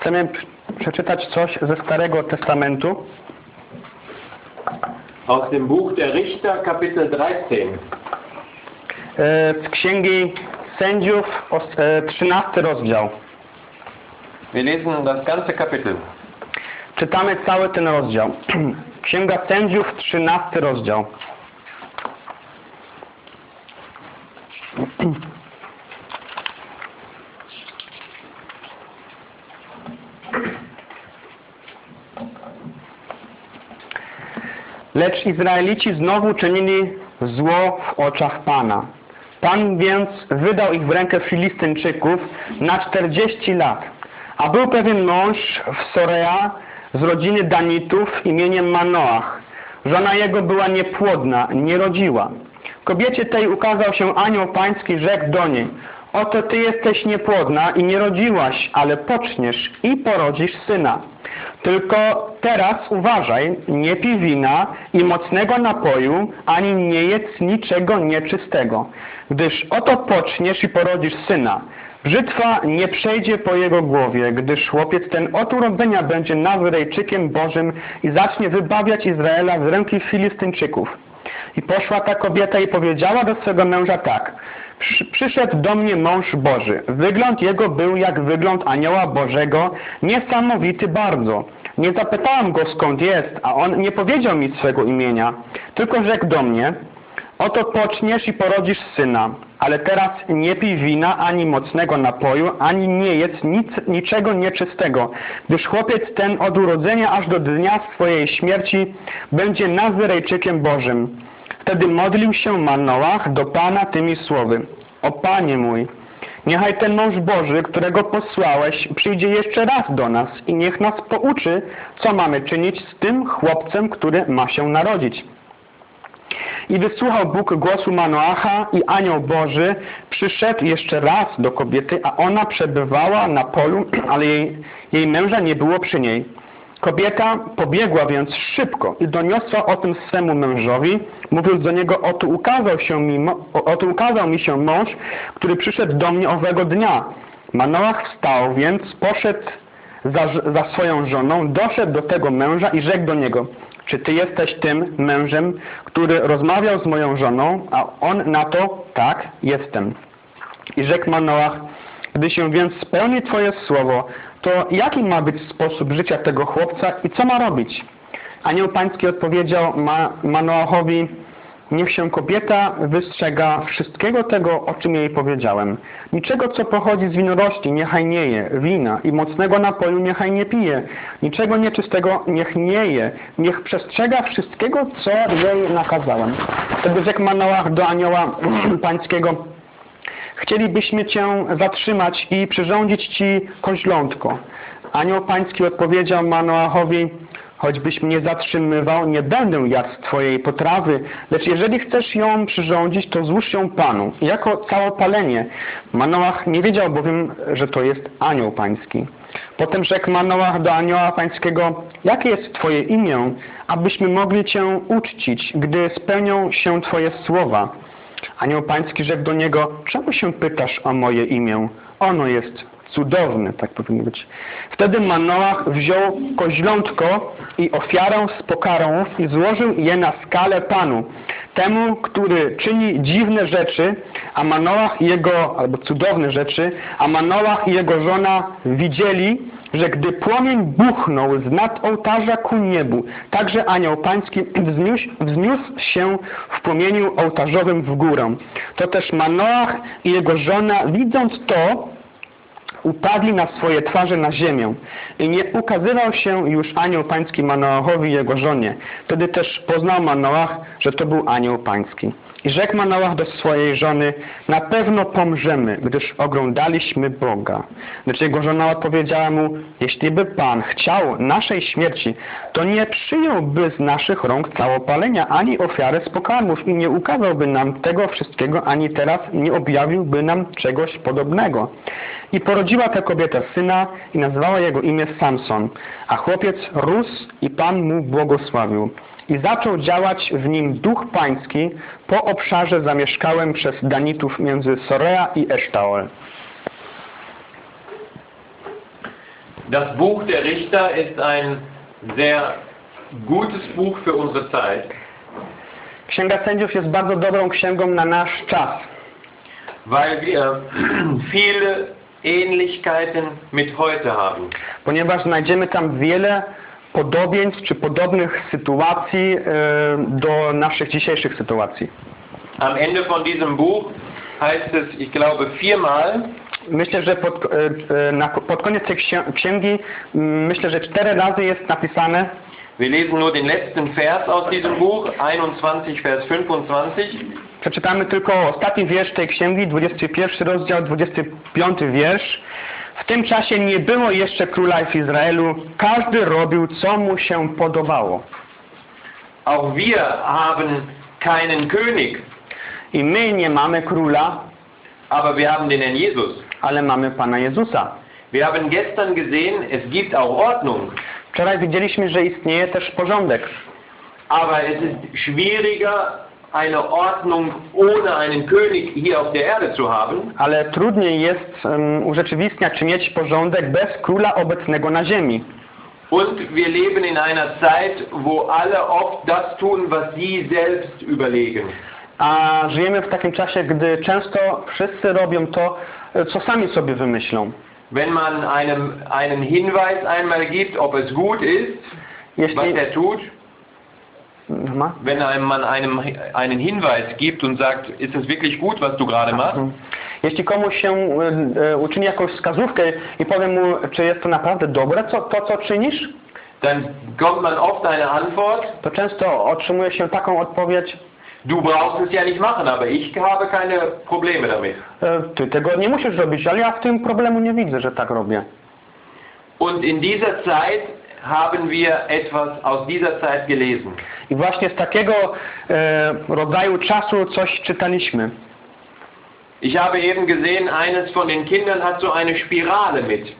Chcemy przeczytać coś ze Starego Testamentu. Aus dem Buch der Richter, Kapitel 13. E, z Księgi Sędziów, os- e, 13 rozdział. Wir lesen das ganze Kapitel. Czytamy cały ten rozdział. Księga Sędziów, 13 rozdział. Lecz Izraelici znowu czynili zło w oczach Pana. Pan więc wydał ich w rękę Filistynczyków na 40 lat. A był pewien mąż w Sorea z rodziny Danitów imieniem Manoach. Żona jego była niepłodna, nie rodziła. Kobiecie tej ukazał się anioł pański, rzekł do niej Oto ty jesteś niepłodna i nie rodziłaś, ale poczniesz i porodzisz syna. Tylko teraz uważaj, nie pij wina i mocnego napoju, ani nie jedz niczego nieczystego, gdyż oto poczniesz i porodzisz syna. Brzytwa nie przejdzie po jego głowie, gdyż chłopiec ten od urodzenia będzie Nazarejczykiem Bożym i zacznie wybawiać Izraela z ręki Filistyńczyków. I poszła ta kobieta i powiedziała do swego męża tak. "Przy- Przyszedł do mnie mąż Boży. Wygląd jego był jak wygląd anioła Bożego, niesamowity bardzo. Nie zapytałam go skąd jest, a on nie powiedział mi swego imienia, tylko rzekł do mnie, Oto poczniesz i porodzisz syna, ale teraz nie pij wina, ani mocnego napoju, ani nie jedz nic, niczego nieczystego, gdyż chłopiec ten od urodzenia aż do dnia swojej śmierci będzie Nazyrejczykiem Bożym. Wtedy modlił się Manoach do Pana tymi słowy. O Panie mój, niechaj ten mąż Boży, którego posłałeś, przyjdzie jeszcze raz do nas i niech nas pouczy, co mamy czynić z tym chłopcem, który ma się narodzić. I wysłuchał Bóg głosu Manoacha i anioł Boży przyszedł jeszcze raz do kobiety, a ona przebywała na polu, ale jej, jej męża nie było przy niej. Kobieta pobiegła więc szybko i doniosła o tym swemu mężowi, mówiąc do niego, oto ukazał, się mi, oto ukazał mi się mąż, który przyszedł do mnie owego dnia. Manoach wstał więc, poszedł za, za swoją żoną, doszedł do tego męża i rzekł do niego, czy ty jesteś tym mężem, który rozmawiał z moją żoną? A on na to, tak, jestem. I rzekł Manoach, gdy się więc spełni twoje słowo, to jaki ma być sposób życia tego chłopca i co ma robić? Anioł pański odpowiedział Ma Manoachowi, niech się kobieta wystrzega wszystkiego tego, o czym jej powiedziałem. Niczego, co pochodzi z winorośli, niechaj nie je, wina i mocnego napoju niechaj nie pije. Niczego nieczystego niech nie je. Niech przestrzega wszystkiego, co jej nakazałem. Wtedy rzekł Manoach do anioła pańskiego, Chcielibyśmy Cię zatrzymać i przyrządzić Ci koźlątko. Anioł Pański odpowiedział Manoachowi, choćbyś mnie zatrzymywał, nie będę jadł Twojej potrawy, lecz jeżeli chcesz ją przyrządzić, to złóż ją Panu, jako całopalenie. Manoach nie wiedział bowiem, że to jest anioł pański. Potem rzekł Manoach do anioła pańskiego, jakie jest Twoje imię, abyśmy mogli Cię uczcić, gdy spełnią się Twoje słowa. Anioł pański rzekł do niego, czemu się pytasz o moje imię? Ono jest cudowne, tak powinno być. Wtedy Manoach wziął koźlątko i ofiarę z pokarą i złożył je na skalę Panu. Temu, który czyni dziwne rzeczy, a Manoach i jego, albo cudowne rzeczy, a Manoach i jego żona widzieli, że gdy płomień buchnął z nad ołtarza ku niebu, także anioł pański wzniósł, wzniósł się w płomieniu ołtarzowym w górę. To też Manoach i jego żona, widząc to, upadli na swoje twarze na ziemię i nie ukazywał się już anioł pański Manoachowi i jego żonie. Wtedy też poznał Manoach, że to był anioł pański. I rzekł Manoach do swojej żony, na pewno pomrzemy, gdyż oglądaliśmy Boga. Lecz jego żona odpowiedziała mu, jeśli by Pan chciał naszej śmierci, to nie przyjąłby z naszych rąk całopalenia, ani ofiary z pokarmów i nie ukazałby nam tego wszystkiego, ani teraz nie objawiłby nam czegoś podobnego. I porodziła ta kobieta syna i nazwała jego imię Samson, a chłopiec rósł i Pan mu błogosławił. I zaczął działać w nim duch pański po obszarze zamieszkałym przez Danitów między Sorea i Esztaol. Das Buch der Richter ist ein sehr gutes Buch für unsere Zeit, Księga Sędziów jest bardzo dobrą księgą na nasz czas, weil wir viele Ähnlichkeiten mit heute haben. ponieważ znajdziemy tam wiele podobieństw czy podobnych sytuacji e, do naszych dzisiejszych sytuacji. Am Ende von diesem Buch heißt es, ich glaube, viermal, Myślę, że pod, e, e, na, pod koniec tej księ- księgi myślę, że cztery razy jest napisane wir lesen nur den letzten Vers aus diesem Buch, 21, Vers 25. Przeczytamy tylko ostatni wiersz tej księgi, 21 rozdział, 25 wiersz. W tym czasie nie było jeszcze króla w Izraelu, każdy robił co mu się podobało. Auch wir haben keinen König, I my nie mamy króla, aber wir haben den Herrn Jesus. ale mamy Pana Jezusa. Wir haben gestern gesehen, es gibt auch Ordnung, Wczoraj widzieliśmy, że istnieje też porządek, aber es ist schwieriger, eine Ordnung ohne einen König hier auf der Erde zu haben, ale trudniej jest um, urzeczywistniać czy mieć porządek bez króla obecnego na ziemi. Und wir leben in einer Zeit, wo alle oft das tun, was sie selbst überlegen. A żyjemy w takim czasie, gdy często wszyscy robią to, e, co sami sobie wymyślą. Wenn man einem einen Hinweis einmal gibt, ob es gut ist, was Jeśli, er tut, Ma? wenn einem man einem einen Hinweis gibt und sagt, ist es wirklich gut, was du gerade machst, Mhm. Jeśli komuś się e, e, uczyni jakąś wskazówkę i powiem mu, czy jest to naprawdę dobre, co, to co czynisz, dann kommt man oft eine Antwort, to często otrzymuje się taką odpowiedź, du brauchst es ja nicht machen, aber ich habe keine Probleme damit. e, ty tego nie musisz robić, ale ja w tym problemu nie widzę, że tak robię. Und in dieser Zeit haben wir etwas aus dieser Zeit gelesen. I właśnie z takiego e, rodzaju czasu coś czytaliśmy. Ich habe eben gesehen, eines von den Kindern hat so eine Spirale mit.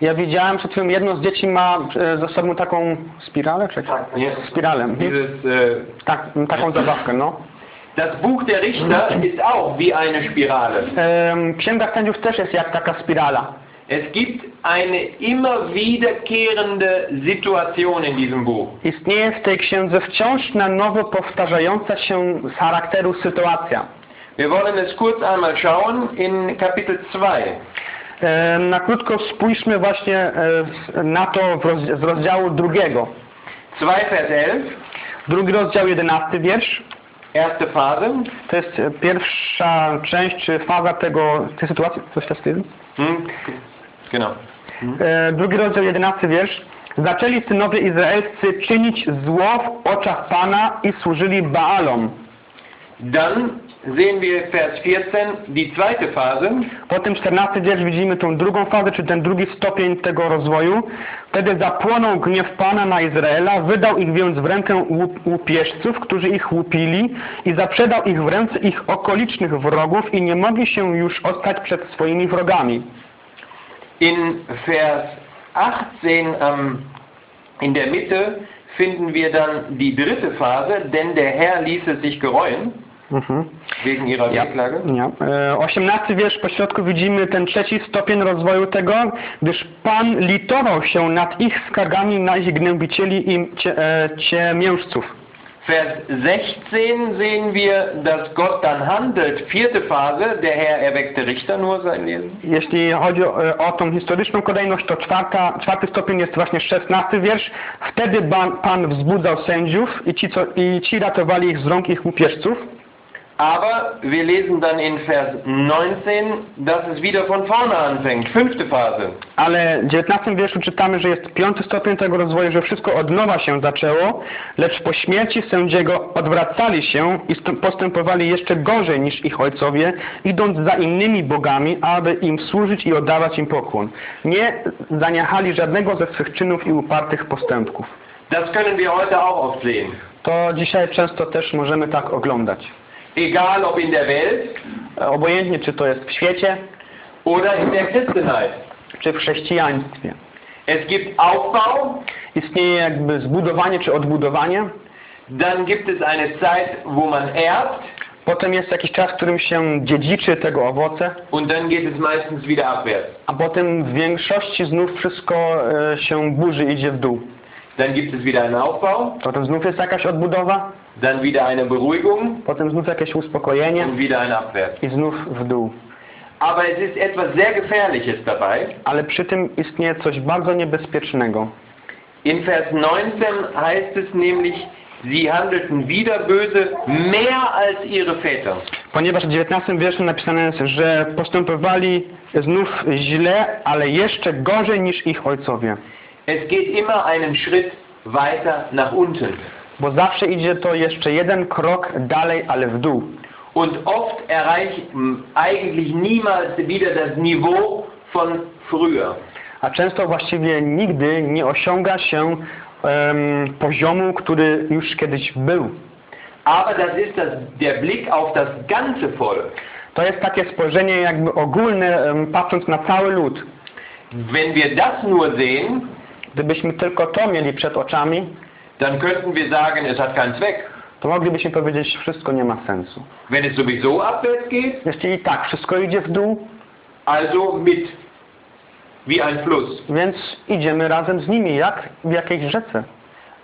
Ja widziałem przed chwilą, jedno z dzieci ma e, ze sobą taką spiralę, czy Nie? spiralę, mhm. Dieses, äh, tak, taką zabawkę, no. das Buch der Richter ist auch wie eine Spirale. E, Księga Sędziów też jest jak taka spirala. Es gibt eine immer wiederkehrende Situation in diesem Buch. Istnieje w tej księdze wciąż na nowo powtarzająca się z charakteru sytuacja. Wir wollen es kurz einmal schauen in Kapitel 2. E, Na krótko spójrzmy właśnie e, na to z rozdziału drugiego. 2 Vers 11, Drugi rozdział, jedenasty wiersz. erste Phase. To jest e, pierwsza część czy faza tego, tej sytuacji. Coś w stylu. Hm? Genau. E, Drugi rozdział, jedenasty wiersz. Zaczęli synowie izraelscy czynić zło w oczach Pana i służyli Baalom. Dann sehen wir Vers 14, die zweite Phase. Potem 14 wiersz widzimy tą drugą fazę, czy ten drugi stopień tego rozwoju. Wtedy zapłonął gniew Pana na Izraela, wydał ich więc w rękę łup- łupieżców, którzy ich łupili i zaprzedał ich w ręce ich okolicznych wrogów i nie mogli się już ostać przed swoimi wrogami. In Vers 18 am, in der Mitte finden wir dann die dritte Phase, denn der Herr ließ es sich gereuen, Mhm. wegen ihrer Ja. Wehklage. Ja. E, 18 wiersz po środku widzimy ten trzeci stopień rozwoju tego, gdyż Pan litował się nad ich skargami na ich gnębicieli i cie, e, ciemiężców. Vers 16 sehen wir, dass Gott dann handelt. Vierte Phase, der Herr erweckte Richter, nur sein Lesen. Jeśli chodzi o, e, o tą historyczną kolejność, to czwarta, czwarty stopień jest właśnie szesnasty wiersz. Wtedy Pan, Pan wzbudzał sędziów i ci, co, i ci ratowali ich z rąk ich łupieżców. Aber wir lesen dann in Vers 19, dass es wieder von vorne anfängt. Fünfte Phase. Ale w dziewiętnastym wierszu czytamy, że jest piąty stopień tego rozwoju, że wszystko od nowa się zaczęło, lecz po śmierci sędziego odwracali się i st- postępowali jeszcze gorzej niż ich ojcowie, idąc za innymi bogami, aby im służyć i oddawać im pokłon. Nie zaniechali żadnego ze swych czynów i upartych postępków. Das können wir heute auch oft sehen. To dzisiaj często też możemy tak oglądać. Egal ob in der Welt Obojętnie, czy to jest w świecie, oder in der Christenheit. czy w chrześcijaństwie. Es gibt Aufbau, Istnieje jakby zbudowanie czy odbudowanie, dann gibt es eine Zeit, wo man erbt, Potem jest jakiś czas, w którym się dziedziczy tego owoce, und dann geht es meistens wieder abwärts. a potem w większości znów wszystko e, się burzy, idzie w dół. Dann gibt es wieder einen Aufbau, Potem znów jest jakaś odbudowa, dann wieder eine Beruhigung potem znów jakieś uspokojenie und wieder ein Abwärts. i znów w dół. Aber es ist etwas sehr Gefährliches dabei. Ale przy tym istnieje coś bardzo niebezpiecznego. In Vers 19 heißt es nämlich, sie handelten wieder böse, mehr als ihre Väter. Ponieważ w 19 wierszu napisane jest, że postępowali znów źle, ale jeszcze gorzej niż ich ojcowie. Es geht immer einen Schritt weiter nach unten. Bo zawsze idzie to jeszcze jeden krok dalej, ale w dół. Und oft erreicht eigentlich niemals wieder das Niveau von früher. A często właściwie nigdy nie osiąga się em, poziomu, który już kiedyś był. Aber das ist das, der Blick auf das ganze Volk. To jest takie spojrzenie jakby ogólne, em, patrząc na cały lud. Wenn wir das nur sehen, Gdybyśmy tylko to mieli przed oczami, dann könnten wir sagen, es hat keinen Zweck. to moglibyśmy powiedzieć, że wszystko nie ma sensu. Wenn es sowieso abwärts geht, Jeśli i tak wszystko idzie w dół, also mit, wie ein Fluss. więc idziemy razem z nimi, jak w jakiejś rzece.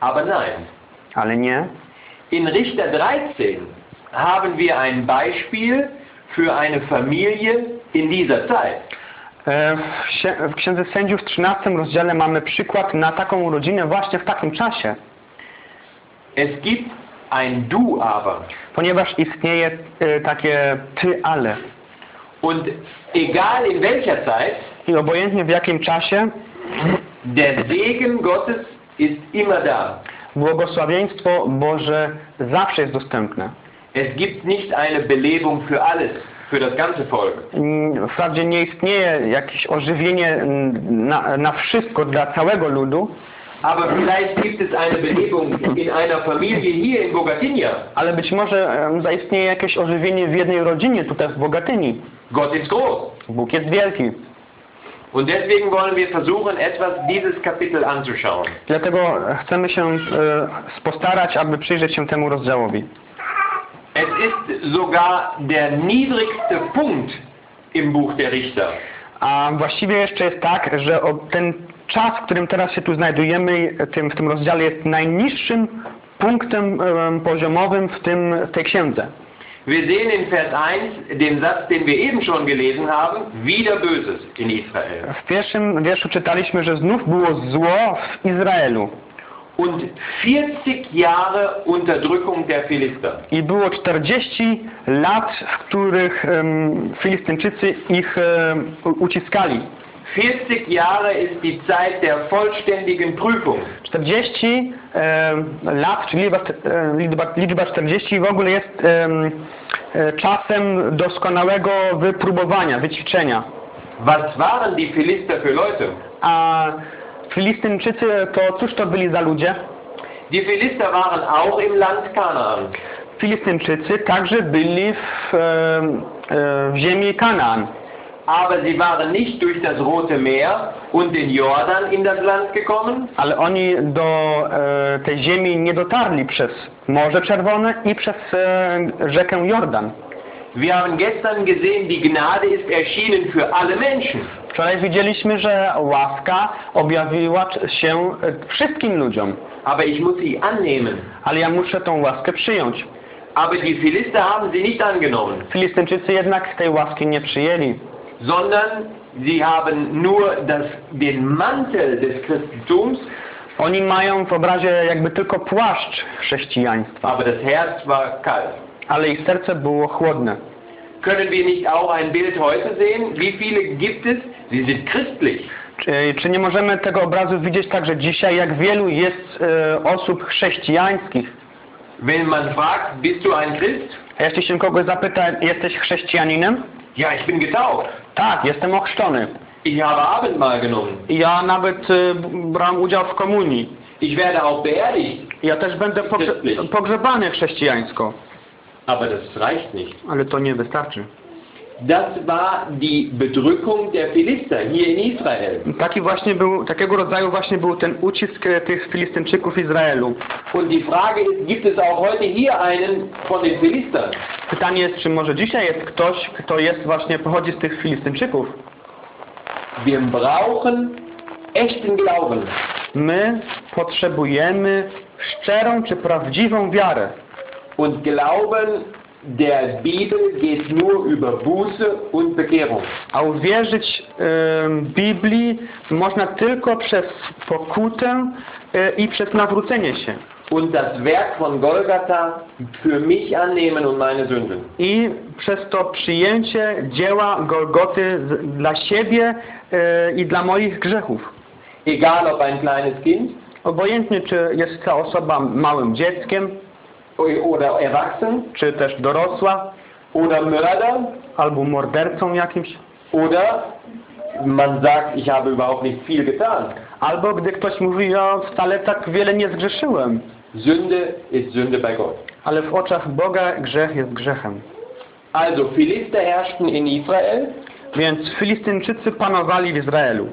Aber nein. Ale nie. In Richter 13 haben wir ein Beispiel für eine Familie in dieser Zeit. E, w Księdze Sędziów w 13 rozdziale mamy przykład na taką rodzinę właśnie w takim czasie. Es gibt ein Du aber. Ponieważ istnieje e, takie ty, ale. Und egal in welcher Zeit, I obojętnie w jakim czasie, der Segen Gottes ist immer da. błogosławieństwo Boże zawsze jest dostępne. Es gibt nicht eine Belebung für alles, für das ganze Volk. Mm, Wprawdzie nie istnieje jakieś ożywienie mm, na, na wszystko dla całego ludu, Aber vielleicht gibt es eine Belebung in einer Familie hier in Bogatynia. ale być może em, zaistnieje jakieś ożywienie w jednej rodzinie tutaj w Bogatyni. Gott ist groß. Bóg jest wielki. Und deswegen wollen wir versuchen, etwas dieses Kapitel anzuschauen. Dlatego chcemy się e, postarać, aby przyjrzeć się temu rozdziałowi. Es ist sogar der niedrigste Punkt im Buch der Richter. A właściwie jeszcze jest tak, że ten czas, w którym teraz się tu znajdujemy, tym, w tym rozdziale jest najniższym punktem em, poziomowym w, tym, w tej księdze. Wir sehen in Vers 1 den Satz, den wir eben schon gelesen haben, wieder Böses in Israel. W pierwszym wierszu czytaliśmy, że znów było zło w Izraelu Und 40 Jahre Unterdrückung der Philister. i było 40 lat, w których em, Filistynczycy ich em, u- uciskali. 40 Jahre ist die Zeit der vollständigen Prüfung. 40 em, lat, czyli liczba, e, liczba, liczba 40 w ogóle jest e, czasem doskonałego wypróbowania, wyćwiczenia. Was waren die Philister für Leute? A Filistynczycy to cóż to byli za ludzie? Die Philister waren auch im Land Kanaan. Filistynczycy także byli w, e, w ziemi Kanaan, Aber sie waren nicht durch das Rote Meer und den Jordan in das Land gekommen, ale oni do e, tej ziemi nie dotarli przez Morze Czerwone i przez e, rzekę Jordan. Wir haben gestern gesehen, die Gnade ist erschienen für alle Menschen. Wczoraj widzieliśmy, że łaska objawiła się e, wszystkim ludziom, Aber ich muss sie annehmen. ale ja muszę tą łaskę przyjąć. Aber die Philister haben sie nicht angenommen, Filistynczycy jednak tej łaski nie przyjęli, sondern sie haben nur das, den Mantel des Christentums, Oni mają w obrazie jakby tylko płaszcz chrześcijaństwa, aber das Herz war kalt. ale ich serce było chłodne. Können wir nicht auch ein Bild heute sehen? Wie viele gibt es? Sie sind christlich. Czy, czy nie możemy tego obrazu widzieć także dzisiaj, jak wielu jest e, osób chrześcijańskich? Wenn man fragt, bist du ein Christ? A jeśli się kogoś zapyta, jesteś chrześcijaninem? Ja, ich bin getauft. Tak, jestem ochrzczony. Ich habe Abendmahl genommen. Ja nawet b- brałem udział w komunii. Ich werde auch beerdigt. Ja też będę pogrze pogrzebany chrześcijańsko. Aber das reicht nicht. Ale to nie wystarczy. Das war die Bedrückung der Philister hier in Israel. Taki właśnie był, takiego rodzaju właśnie był ten ucisk e, tych Filistynczyków w Izraelu. Und die Frage ist, gibt es auch heute hier einen von den Philistern? Pytanie jest, czy może dzisiaj jest ktoś, kto jest właśnie, pochodzi z tych Filistynczyków? Wir brauchen echten Glauben. My potrzebujemy szczerą czy prawdziwą wiarę. Und Glauben der Bibel geht nur über Buße und Bekehrung. A uwierzyć em, Biblii można tylko przez pokutę e, i przez nawrócenie się. Und das Werk von Golgatha für mich annehmen und meine Sünden. I przez to przyjęcie dzieła Golgoty dla siebie e, i dla moich grzechów. Egal ob ein kleines Kind Obojętnie, czy jest ta osoba małym dzieckiem, czy też dorosła, oder Mörder albo mordercą jakimś, oder man sagt, ich habe überhaupt nicht viel getan. albo gdy ktoś mówi, ja wcale tak wiele nie zgrzeszyłem, Sünde ist Sünde bei Gott. ale w oczach Boga grzech jest grzechem. Also Philister herrschten in Israel, Więc Filistynczycy panowali w Izraelu.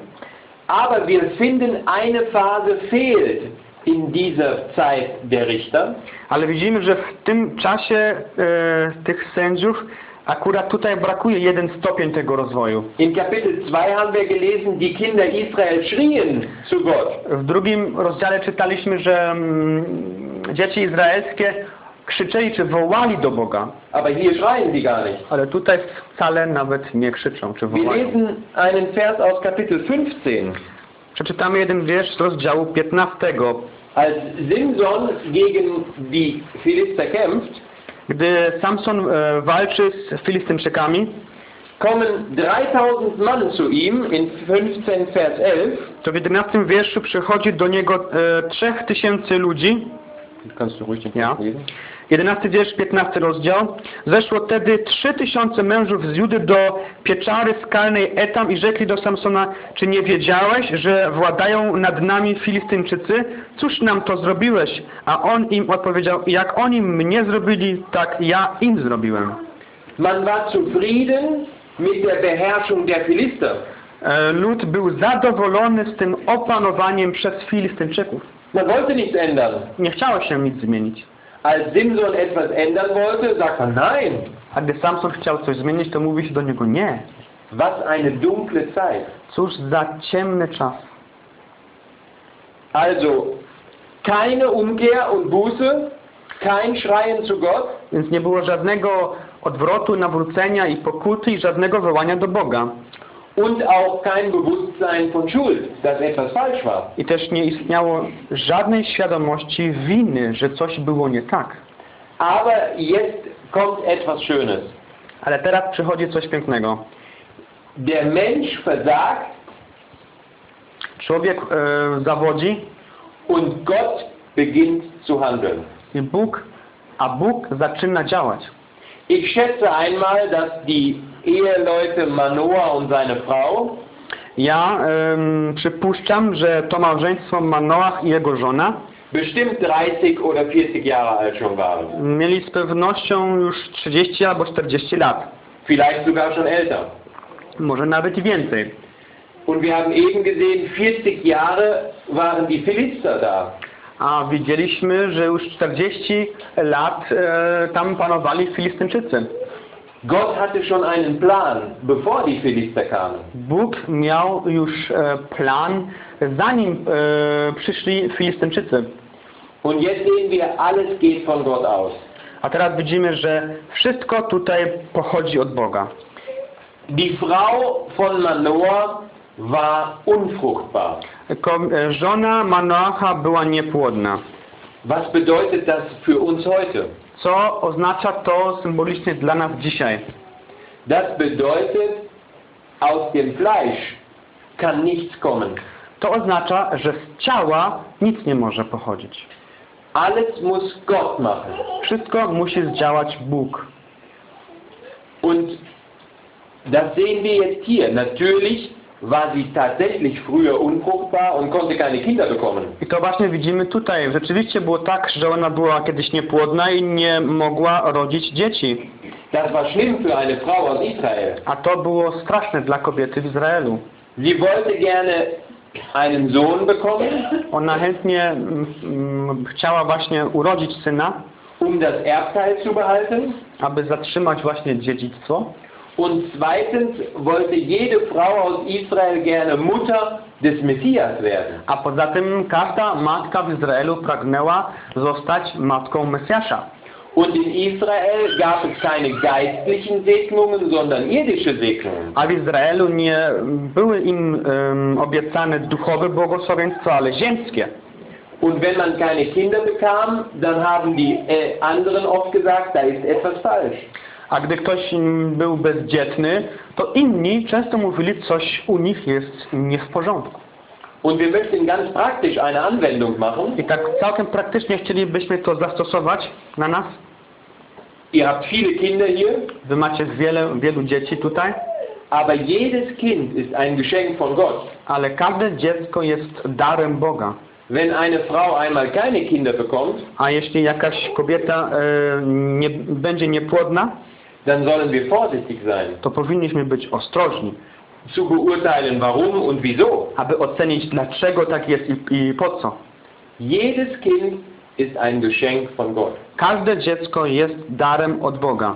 aber wir finden eine Phase fehlt in dieser Zeit der Richter. Ale widzimy, że w tym czasie e, tych sędziów akurat tutaj brakuje jeden stopień tego rozwoju. In Kapitel 2 haben wir gelesen, die Kinder Israel schrien zu Gott. W drugim rozdziale czytaliśmy, że mm, dzieci izraelskie krzyczeli czy wołali do Boga, Aber hier schreien sie gar nicht. ale tutaj wcale nawet nie krzyczą czy Wir wołają. lesen einen Vers aus Kapitel 15. Przeczytamy jeden wiersz z rozdziału 15. Als Simson gegen die Philister kämpft, Gdy Samson e, walczy z Filistynczykami, kommen 3000 Mann zu ihm in 15 Vers 11. to w 11 wierszu przychodzi do niego e, 3000 ludzi. Kannst du ruhig den Ja. Vers lesen? 11 wiersz, 15 rozdział. Zeszło wtedy 3000 mężów z Judy do pieczary skalnej Etam i rzekli do Samsona, czy nie wiedziałeś, że władają nad nami Filistynczycy? Cóż nam to zrobiłeś? A on im odpowiedział, jak oni mnie zrobili, tak ja im zrobiłem. Man war zufrieden mit der Beherrschung der Philister. E, Lud był zadowolony z tym opanowaniem przez Filistynczyków. Man wollte nichts ändern. Nie chciało się nic zmienić. Als Simson etwas ändern wollte, sagt man nein. A gdy Samson chciał coś zmienić, to mówi się do niego nie. Was eine dunkle Zeit. Cóż za ciemny czas. Also keine Umkehr und Buße, kein Schreien zu Gott, Więc nie było żadnego odwrotu, nawrócenia i pokuty i żadnego wołania do Boga. Und auch kein Bewusstsein von Schuld, dass etwas falsch war. I też nie istniało żadnej świadomości winy, że coś było nie tak. Aber jetzt kommt etwas Schönes. Ale teraz przychodzi coś pięknego. Der Mensch versagt Człowiek e, zawodzi und Gott beginnt zu handeln. i Bóg, a Bóg zaczyna działać. Ich schätze einmal, dass die Eheleute Manoah und seine Frau Ja em, przypuszczam, że to małżeństwo Manoach i jego żona bestimmt 30 oder 40 Jahre alt schon waren. mieli z pewnością już 30 albo 40 lat. Vielleicht sogar schon älter. Może nawet i więcej. Und wir haben eben gesehen, 40 Jahre waren die Philister da. A widzieliśmy, że już 40 lat e, tam panowali Filistynczycy. Gott hatte schon einen Plan, bevor die Philister kamen. Bóg miał już e, plan, zanim e, przyszli Filistynczycy. Und jetzt sehen wir, alles geht von Gott aus. A teraz widzimy, że wszystko tutaj pochodzi od Boga. Die Frau von Manoah war unfruchtbar. Ko, e, żona Manoacha była niepłodna. Was bedeutet das für uns heute? Co oznacza to symbolicznie dla nas dzisiaj? Das bedeutet, aus dem Fleisch kann nichts kommen. To oznacza, że z ciała nic nie może pochodzić. Alles muss Gott machen. Wszystko musi zdziałać Bóg. Und das sehen wir jetzt hier. Natürlich war sie tatsächlich früher unfruchtbar und konnte keine Kinder bekommen. I to właśnie widzimy tutaj. Rzeczywiście było tak, że ona była kiedyś niepłodna i nie mogła rodzić dzieci. Das war schlimm für eine Frau aus Israel. A to było straszne dla kobiety w Izraelu. Sie wollte gerne einen Sohn bekommen, Ona chętnie mm, mm, chciała właśnie urodzić syna, um das Erbteil zu behalten. aby zatrzymać właśnie dziedzictwo. Und zweitens wollte jede Frau aus Israel gerne Mutter des Messias werden. A poza tym każda matka w Izraelu pragnęła zostać matką Mesjasza. Und in Israel gab es keine geistlichen Segnungen, sondern irdische Segnungen. A w Izraelu nie były im em, obiecane duchowe błogosławieństwa, ale ziemskie. Und wenn man keine Kinder bekam, dann haben die äh, anderen oft gesagt, da ist etwas falsch. A gdy ktoś był bezdzietny, to inni często mówili, coś u nich jest nie w porządku. Und wir möchten ganz praktisch eine Anwendung machen. I tak całkiem praktycznie chcielibyśmy to zastosować na nas. Ihr habt viele Kinder hier, Wy macie wiele, wielu dzieci tutaj, aber jedes Kind ist ein Geschenk von Gott. ale każde dziecko jest darem Boga. Wenn eine Frau einmal keine Kinder bekommt, A jeśli jakaś kobieta e, nie, będzie niepłodna, dann sollen wir vorsichtig sein, to powinniśmy być ostrożni, zu beurteilen, warum und wieso. aby ocenić dlaczego tak jest i, i po co. Jedes Kind ist ein Geschenk von Gott. Każde dziecko jest darem od Boga.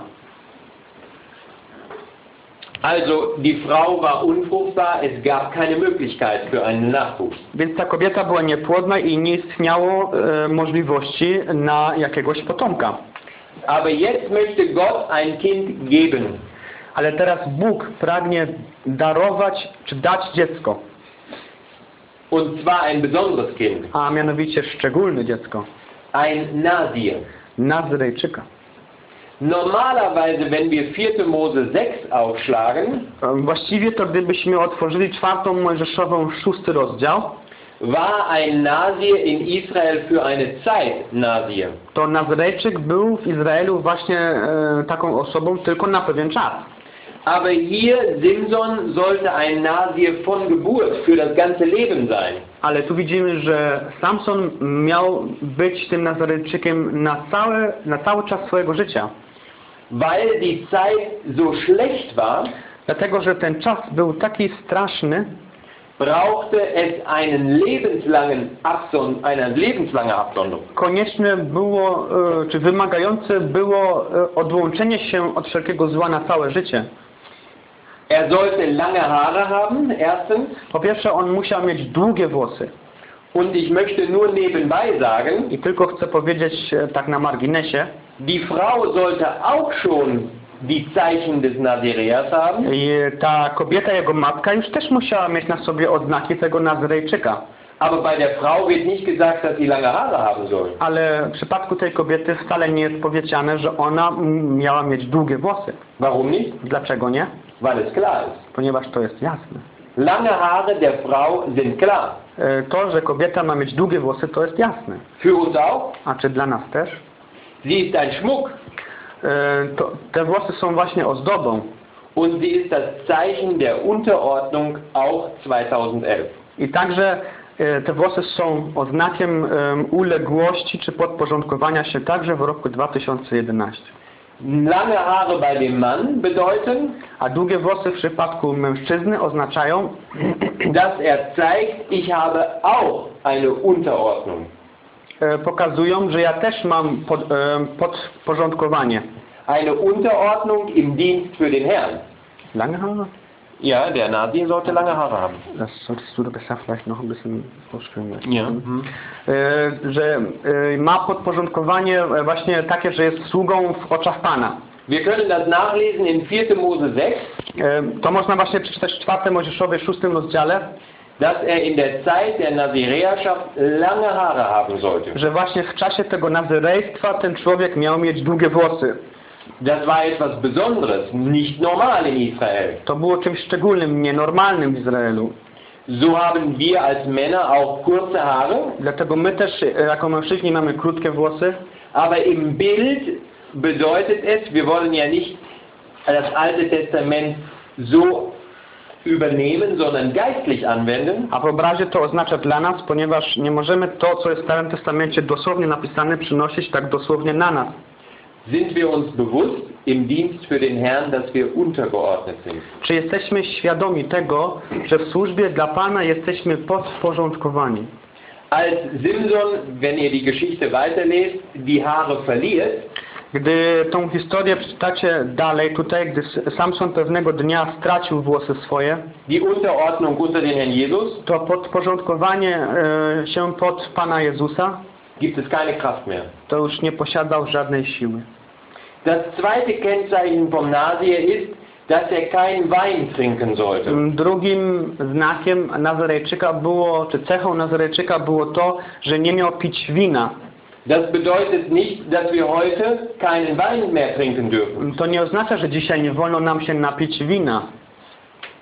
Also die Frau war unfruchtbar, es gab keine Möglichkeit für einen Nachwuchs. Więc ta kobieta była niepłodna i nie istniało e, możliwości na jakiegoś potomka. Aber jetzt möchte Gott ein Kind geben. Ale teraz Bóg pragnie darować czy dać dziecko, Und zwar ein besonderes Kind. a mianowicie szczególne dziecko, Ein Nasir. Nazrejczyka. Normalerweise, wenn wir 4. Mose 6 aufschlagen, E, Właściwie to gdybyśmy otworzyli czwartą Mojżeszową, szósty rozdział, war ein Nasir in Israel für eine Zeit Nasir. to Nazrejczyk był w Izraelu właśnie e, taką osobą tylko na pewien czas. Aber hier, Simson sollte ein Nasir von Geburt für das ganze Leben sein. Ale tu widzimy, że Samson miał być tym Nazarejczykiem na cały, na cały czas swojego życia. Weil die Zeit so schlecht war, Dlatego, że ten czas był taki straszny, brauchte es einen lebenslangen Abson eine lebenslange Absonderung. konieczne było, e, czy wymagające było e, odłączenie się od wszelkiego zła na całe życie. Er sollte lange Haare haben, erstens. Po pierwsze, on musiał mieć długie włosy. Und ich möchte nur nebenbei sagen, I tylko chcę powiedzieć e, tak na marginesie, die Frau sollte auch schon die Zeichen des Nazireas haben, ta kobieta, jego matka, już też musiała mieć na sobie odznaki tego Nazarejczyka. aber bei der Frau wird nicht gesagt, dass sie lange Haare haben soll. Ale w przypadku tej kobiety wcale nie jest powiedziane, że ona miała mieć długie włosy. Warum nicht? Dlaczego nie? Weil es klar ist. Ponieważ to jest jasne. Lange Haare der Frau sind klar. E, To, że kobieta ma mieć długie włosy, to jest jasne. Für uns auch. A czy dla nas też? Sie ist ein Schmuck To, te włosy są właśnie ozdobą. und sie ist das Zeichen der Unterordnung auch 2011. I także e, te włosy są oznakiem em, uległości czy podporządkowania się także w roku 2011. Lange Haare bei dem Mann bedeuten, A długie włosy w przypadku mężczyzny oznaczają, dass er zeigt, ich habe auch eine Unterordnung. E, pokazują, że ja też mam pod, em, podporządkowanie. Eine Unterordnung im Dienst für den Herrn. Lange Haare? Ja, der Nazi sollte lange Haare haben. Das solltest du besser vielleicht noch ein bisschen ausführen. Ja. E, że e, ma podporządkowanie e, właśnie takie, że jest sługą w oczach Pana. Wir können das nachlesen in 4. Mose 6, E, To można właśnie przeczytać w czwartym Mojżeszowie, szóstym rozdziale, dass er in der Zeit der Nazireerschaft lange Haare haben sollte. że właśnie w czasie tego nazyrejstwa ten człowiek miał mieć długie włosy. Das war etwas Besonderes, nicht normal in Israel. To było czymś szczególnym, nienormalnym w Izraelu. So haben wir als Männer auch kurze Haare, Dlatego my też e, jako mężczyźni mamy krótkie włosy, aber im Bild bedeutet es, wir wollen ja nicht das Alte Testament so übernehmen, sondern geistlich anwenden. a w obrazie to oznacza dla nas, ponieważ nie możemy to, co jest w Starym Testamencie dosłownie napisane, przynosić tak dosłownie na nas. Sind wir uns bewusst im Dienst für den Herrn, dass wir untergeordnet sind? Czy jesteśmy świadomi tego, że w służbie dla Pana jesteśmy podporządkowani? Als Simson, wenn ihr die Geschichte weiterlest, die Haare verliert, Gdy tą historię przeczytacie dalej, tutaj, gdy Samson pewnego dnia stracił włosy swoje, die Unterordnung unter den Herrn Jesus, to podporządkowanie e, się pod Pana Jezusa, gibt es keine Kraft mehr. to już nie posiadał żadnej siły. Das zweite Kennzeichen vom Nasier ist, dass er kein Wein trinken sollte. Drugim znakiem Nazarejczyka było, czy cechą Nazarejczyka było to, że nie miał pić wina. Das bedeutet nicht, dass wir heute keinen Wein mehr trinken dürfen. To nie oznacza, że dzisiaj nie wolno nam się napić wina.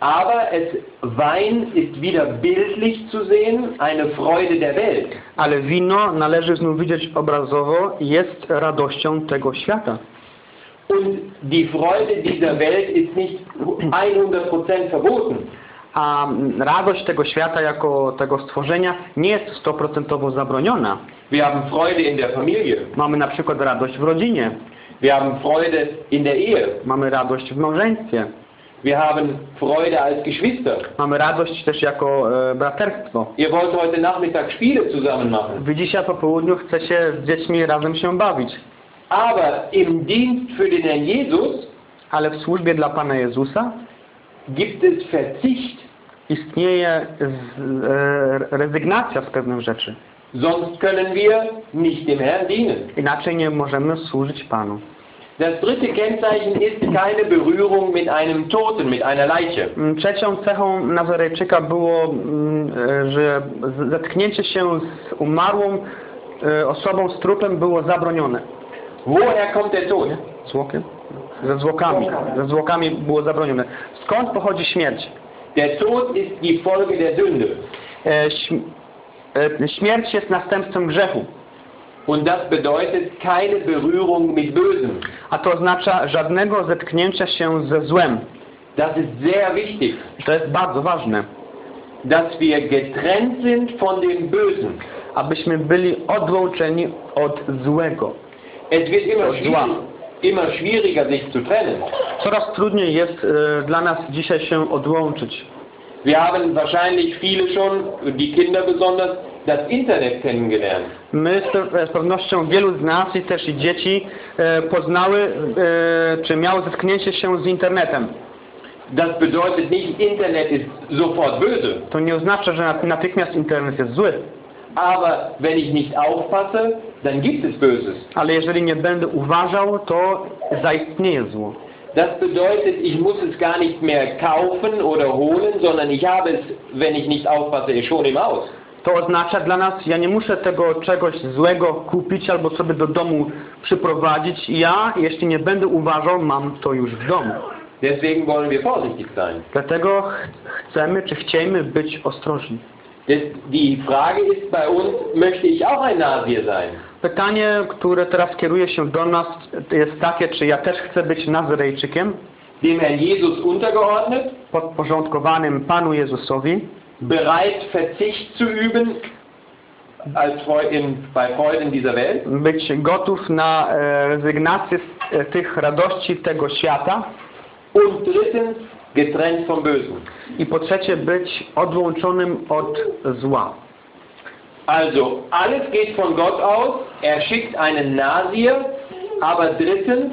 Aber es, Wein ist wieder bildlich zu sehen, eine Freude der Welt. Ale wino należy znów widzieć obrazowo, jest radością tego świata. Und die Freude dieser Welt ist nicht 100% verboten. A radość tego świata jako tego stworzenia nie jest stoprocentowo zabroniona. Wir haben Freude in der Familie. Mamy na przykład radość w rodzinie, Wir haben Freude in der Ehe. mamy radość w małżeństwie, Wir haben Freude als Geschwister. mamy radość też jako e, braterstwo. Ihr wollt heute Nachmittag Spiele zusammen machen. Wy dzisiaj po południu chcecie z dziećmi razem się bawić, Aber im Dienst für den Herrn Jesus ale w służbie dla Pana Jezusa gibt es Verzicht. istnieje z, e, rezygnacja z pewnych rzeczy. Sonst können wir nicht dem Herrn dienen. Inaczej nie możemy służyć Panu. Das dritte Kennzeichen ist keine Berührung mit einem Toten, mit einer Leiche. Mm, Trzecią cechą Nazarejczyka było, mm, e, że z- zetknięcie się z umarłą e, osobą, z trupem było zabronione. Woher kommt der Tod? Zwłokiem? Ze zwłokami. Ze zwłokami było zabronione. Skąd pochodzi śmierć? Der Tod ist die Folge der Sünde. E, e, Śmierć jest następstwem grzechu, Und das bedeutet keine Berührung mit Bösem. a to oznacza żadnego zetknięcia się ze złem. Das ist sehr wichtig, To jest bardzo ważne, dass wir getrennt sind von dem Bösen. abyśmy byli odłączeni od złego. Es wird immer, schwierig, immer schwieriger, sich zu trennen. Coraz trudniej jest e, dla nas dzisiaj się odłączyć. Wir haben wahrscheinlich viele schon, die Kinder besonders, das Internet kennengelernt. My z pe- z pewnością wielu z nas i też i dzieci e, poznały, e, czy miały zetknięcie się z internetem. Das bedeutet nicht, Internet ist sofort böse. To nie oznacza, że nat- natychmiast internet jest zły, Aber wenn ich nicht aufpasse, dann gibt es Böses. ale jeżeli nie będę uważał, to zaistnieje zło. Das bedeutet, ich muss es gar nicht mehr kaufen oder holen, sondern ich habe es, wenn ich nicht aufpasse, schon im Haus. To oznacza dla nas, ja nie muszę tego czegoś złego kupić albo sobie do domu przyprowadzić. Ja, jeśli nie będę uważał, mam to już w domu. Deswegen wollen wir vorsichtig sein. Dlatego ch chcemy, czy chciejmy być ostrożni. Die Frage ist bei uns, möchte ich auch ein sein? Pytanie, które teraz kieruje się do nas, jest takie, czy ja też chcę być Nazarejczykiem, Dem Herrn Jesus untergeordnet, podporządkowanym Panu Jezusowi, bereit Verzicht zu üben als in, bei Freuden dieser Welt. Być gotów na e, rezygnację z e, tych radości tego świata. Und drittens getrennt vom Bösen. i po trzecie być odłączonym od zła. Also, alles geht von Gott aus. Er schickt einen Nasier, aber drittens,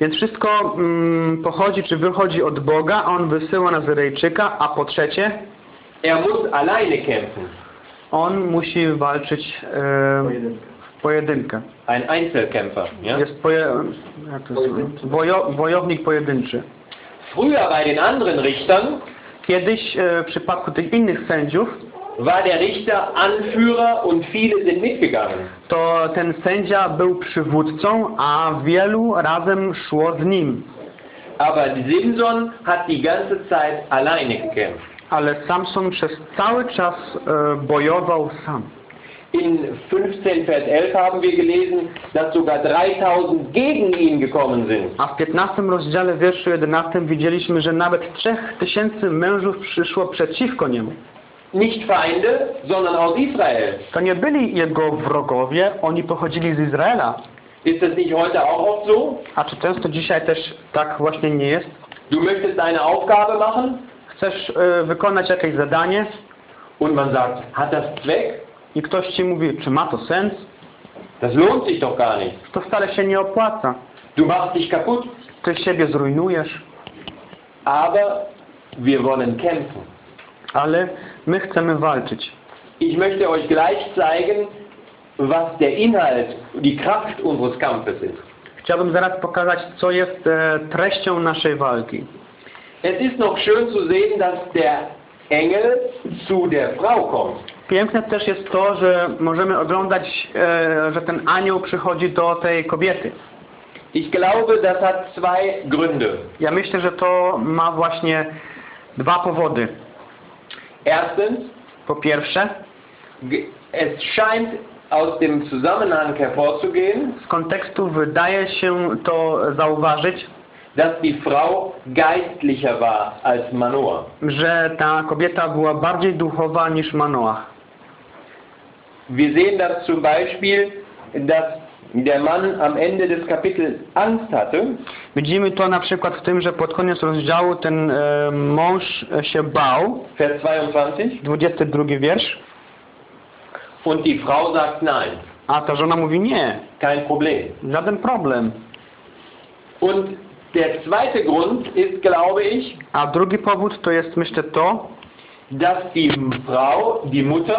Więc wszystko mm, pochodzi czy wychodzi od Boga, a On wysyła Nazarejczyka, a po trzecie er muss alleine kämpfen. On musi walczyć e, w pojedynkę. Ein Einzelkämpfer. Ja? Jest poje, jak to jest? Wojo, wojownik pojedynczy. Früher bei den anderen Richtern Kiedyś e, w przypadku tych innych sędziów war der Richter Anführer und viele sind mitgegangen. to ten sędzia był przywódcą, a wielu razem szło z nim. Aber Simson hat die ganze Zeit alleine gekämpft. Ale Samson przez cały czas e, bojował sam. In 15 Vers 11 haben wir gelesen, dass sogar 3000 gegen ihn gekommen sind. A w 15 rozdziale wierszu 11 widzieliśmy, że nawet 3000 mężów przyszło przeciwko niemu. Nicht Feinde, sondern aus Israel. To nie byli jego wrogowie, oni pochodzili z Izraela. Ist das nicht heute auch oft so? A czy często dzisiaj też tak właśnie nie jest? Du möchtest eine Aufgabe machen Chcesz y, wykonać jakieś zadanie und man sagt, hat das Zweck? I ktoś ci mówi, czy ma to sens? Das lohnt sich doch gar nicht. To wcale się nie opłaca. Du machst dich kaputt. Ty siebie zrujnujesz, Aber wir wollen kämpfen. ale my chcemy walczyć. Ich möchte euch gleich zeigen, was der Inhalt, die Kraft unseres Kampfes ist. Chciałbym zaraz pokazać, co jest e, treścią naszej walki. Es ist noch schön zu sehen, dass der Engel zu der Frau kommt. Piękne też jest to, że możemy oglądać, e, że ten anioł przychodzi do tej kobiety. Ich glaube, das hat zwei Gründe. Ja myślę, że to ma właśnie dwa powody. Erstens, Po pierwsze, es scheint aus dem Zusammenhang hervorzugehen, z kontekstu wydaje się to zauważyć, dass die Frau geistlicher war als Manoah. że ta kobieta była bardziej duchowa niż Manoach. Wir sehen das zum Beispiel, dass der Mann am Ende des Kapitels Angst hatte Widzimy to na przykład w tym, że pod koniec rozdziału ten e, mąż się bał, Vers 22. 22 wiersz, Und die Frau sagt nein, a ta żona mówi nie, kein Problem. żaden problem. Und der zweite Grund ist, glaube ich, A drugi powód to jest myślę to, dass die Frau, die Mutter,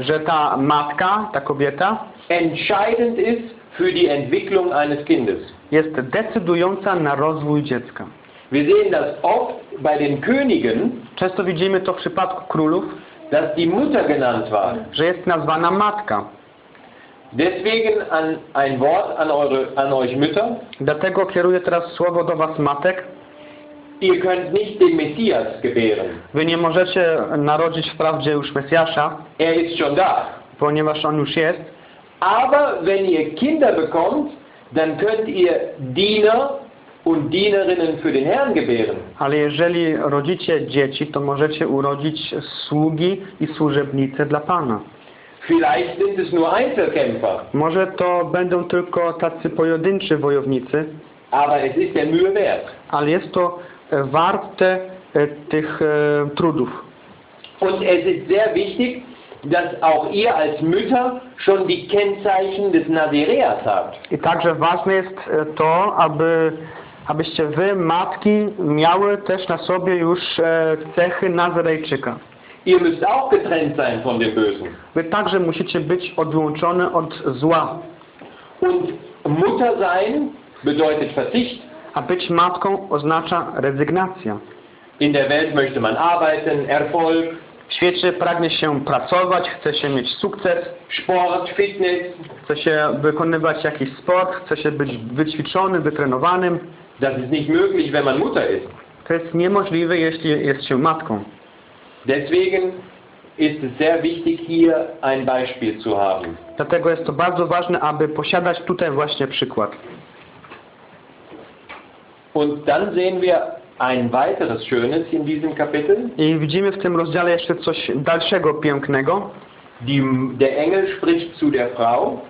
że ta matka, ta kobieta entscheidend ist für die Entwicklung eines Kindes. jest decydująca na rozwój dziecka. Wir sehen das oft bei den Königen, Często widzimy to w przypadku królów, dass die Mutter genannt war. że jest nazwana matka. Deswegen an, ein Wort an, eure, an euch Mütter. Dlatego kieruję teraz słowo do was matek. Ihr könnt nicht den Messias gebären. Wy nie możecie narodzić wprawdzie już Mesjasza, Er ist schon da. ponieważ on już jest, Aber wenn ihr Kinder bekommt, dann könnt ihr Diener und Dienerinnen für den Herrn gebären. ale jeżeli rodzicie dzieci, to możecie urodzić sługi i służebnice dla Pana. Vielleicht sind es nur Einzelkämpfer, Może to będą tylko tacy pojedynczy wojownicy, aber es ist der Mühe wert. ale jest to warte e, tych e, trudów. Und es ist sehr wichtig, dass auch ihr als Mütter schon die Kennzeichen des Nazireas habt. I także ważne jest e, to, aby, abyście wy, matki, miały też na sobie już e, cechy Nazarejczyka. Ihr müsst auch getrennt sein von dem Bösen. Wy także musicie być odłączone od zła. Und Mutter sein bedeutet Verzicht. A być matką oznacza rezygnacja. In der Welt möchte man arbeiten, Erfolg, W świecie pragnie się pracować, chce się mieć sukces, Sport, Fitness. chce się wykonywać jakiś sport, chce się być wyćwiczonym, wytrenowanym. Das ist nicht möglich, wenn man Mutter ist. To jest niemożliwe, jeśli jest się matką. Deswegen ist es sehr wichtig, hier ein Beispiel zu haben. Dlatego jest to bardzo ważne, aby posiadać tutaj właśnie przykład. Und dann sehen wir ein weiteres Schönes in diesem Kapitel. I widzimy w tym rozdziale jeszcze coś dalszego pięknego. Die, der Engel spricht zu der Frau.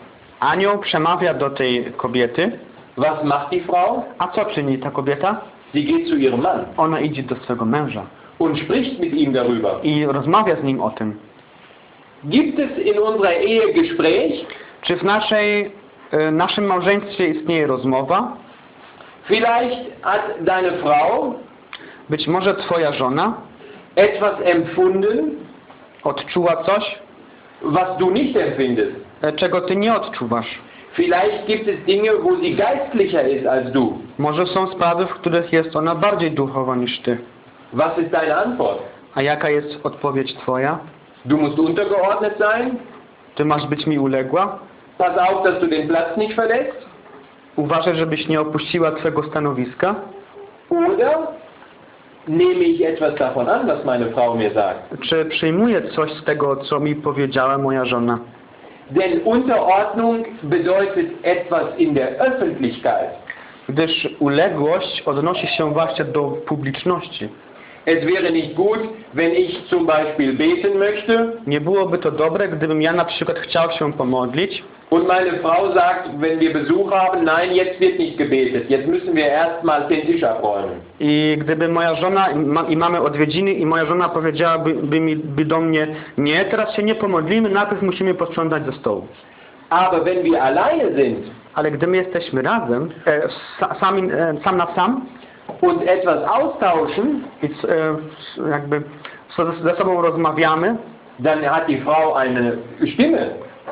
Anioł przemawia do tej kobiety. Was macht die Frau? A co czyni ta kobieta? Sie geht zu ihrem Mann Ona idzie do swego męża und spricht mit ihm darüber. i rozmawia z nim o tym. Gibt es in unserer Ehe Gespräch? Czy w naszej, e, naszym małżeństwie istnieje rozmowa? Vielleicht hat deine Frau Być może twoja żona etwas empfunden, odczuła coś, was du nicht empfindest. e, czego ty nie odczuwasz. Vielleicht gibt es Dinge, wo sie geistlicher ist als du. Może są sprawy, w których jest ona bardziej duchowa niż ty. Was ist deine Antwort? A jaka jest odpowiedź twoja? Du musst untergeordnet sein. Ty masz być mi uległa? Pass auf, dass du den Platz nicht verlässt. Uważaj, żebyś nie opuściła twego stanowiska? Oder nehme ich etwas davon an, was meine Frau mir sagt. Czy przyjmuję coś z tego, co mi powiedziała moja żona? Denn Unterordnung bedeutet etwas in der Öffentlichkeit. Gdyż uległość odnosi się właśnie do publiczności. Es wäre nicht gut, wenn ich zum Beispiel beten möchte Nie byłoby to dobre, gdybym ja na przykład chciał się pomodlić Und meine Frau sagt, wenn wir Besuch haben, nein, jetzt wird nicht gebetet. Jetzt müssen wir erstmal den Tisch abräumen. I gdyby moja żona i ma- i mamy odwiedziny i moja żona powiedziałaby by mi by do mnie nie, teraz się nie pomodlimy, najpierw musimy posprzątać ze stołu. Aber wenn wir alleine sind Ale gdy my jesteśmy razem, e, sa, sami, e, sam na sam und etwas austauschen, i e, jakby ze sobą rozmawiamy, dann hat die Frau eine Stimme.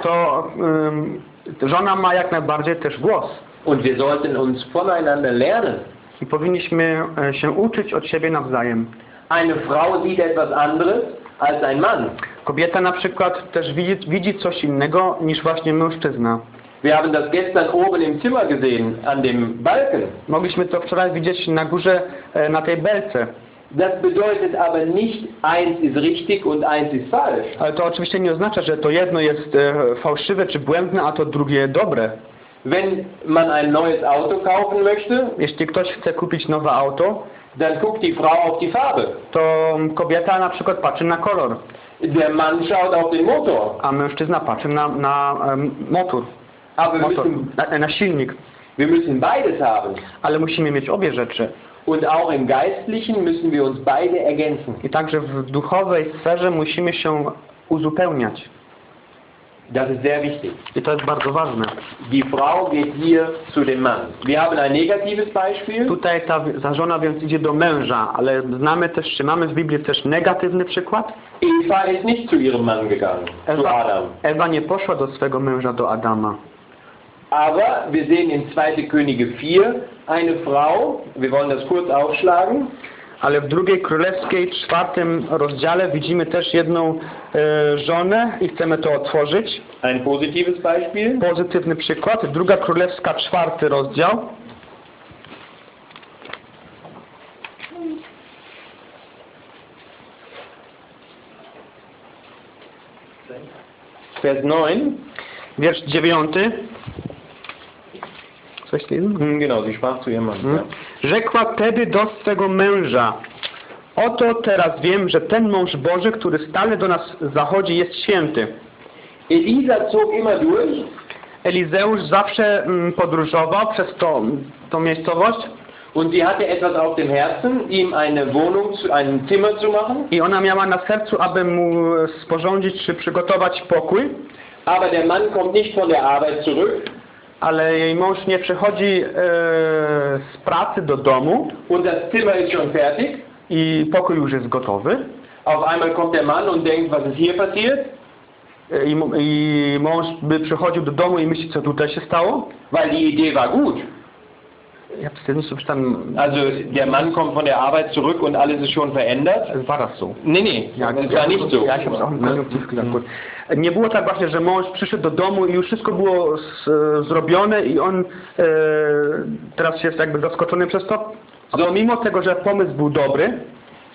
To ym, żona ma jak najbardziej też głos. Und wir sollten uns voneinander lernen. I powinniśmy e, się uczyć od siebie nawzajem. Eine Frau sieht etwas anderes als ein Mann. Kobieta na przykład też widzi, widzi coś innego niż właśnie mężczyzna. Wir haben das gestern oben im Zimmer gesehen, an dem Balken. Mogliśmy to wczoraj widzieć na górze, e, na tej belce. Das bedeutet aber nicht, eins ist richtig und eins ist falsch. Ale to oczywiście nie oznacza, że to jedno jest e, fałszywe czy błędne, a to drugie dobre. Wenn man ein neues Auto kaufen möchte, Jeśli ktoś chce kupić nowe auto, dann guckt die Frau auf die Farbe. to kobieta na przykład patrzy na kolor, Der Mann schaut auf den Motor. a mężczyzna patrzy na, na em, motor, motor müssen, na, na silnik. wir müssen beides haben. Ale musimy mieć obie rzeczy. Und auch im Geistlichen müssen wir uns beide ergänzen. I także w duchowej sferze musimy się uzupełniać. Das ist sehr wichtig. I to jest bardzo ważne. Die Frau geht hier zu dem Mann. Wir haben ein negatives Beispiel. Tutaj ta, ta żona więc idzie do męża, ale znamy też, czy mamy w Biblii też negatywny przykład? Eva ist nicht zu ihrem Mann gegangen, zu Ewa, Adam. Ewa nie poszła do swego męża, do Adama. Aber wir sehen in 2. Könige 4 eine Frau, wir wollen das kurz aufschlagen, Ale w drugiej królewskiej, czwartym rozdziale widzimy też jedną e, żonę i chcemy to otworzyć. ein positives Beispiel. Pozytywny przykład. Druga królewska, czwarty rozdział. Vers 9. Wiersz dziewiąty. Tu jest? Hm, Genau, sie sprach zu ihrem Mann. Ja. Rzekła wtedy do swego męża. Oto teraz wiem, że ten mąż Boży, który stale do nas zachodzi, jest święty. Elisa zog immer durch Elizeusz zawsze mm, podróżował przez to, tą miejscowość und sie hatte etwas auf dem Herzen, ihm eine Wohnung, zu, ein Zimmer zu machen. i ona miała na sercu, aby mu sporządzić czy przygotować pokój, Aber der Mann kommt nicht von der Arbeit zurück ale jej mąż nie przychodzi e, z pracy do domu und das Zimmer ist schon fertig. i pokój już jest gotowy Auf einmal kommt der Mann und denkt, was ist hier passiert? E, i, i mąż by przychodził do domu i myśli, co tutaj się stało. Weil die Idee war gut. Ja wtedy sobie tam Also der Mann kommt von der Arbeit zurück und alles ist schon verändert. war das so. Nee, nee, Ja, das war nicht so. Ja, ich hab's auch nicht konjunktiv gesagt. Gut. Nie było tak właśnie, że mąż przyszedł do domu i już wszystko było s, zrobione i on e, teraz jest jakby zaskoczony przez to. A pomimo tego, że pomysł był dobry,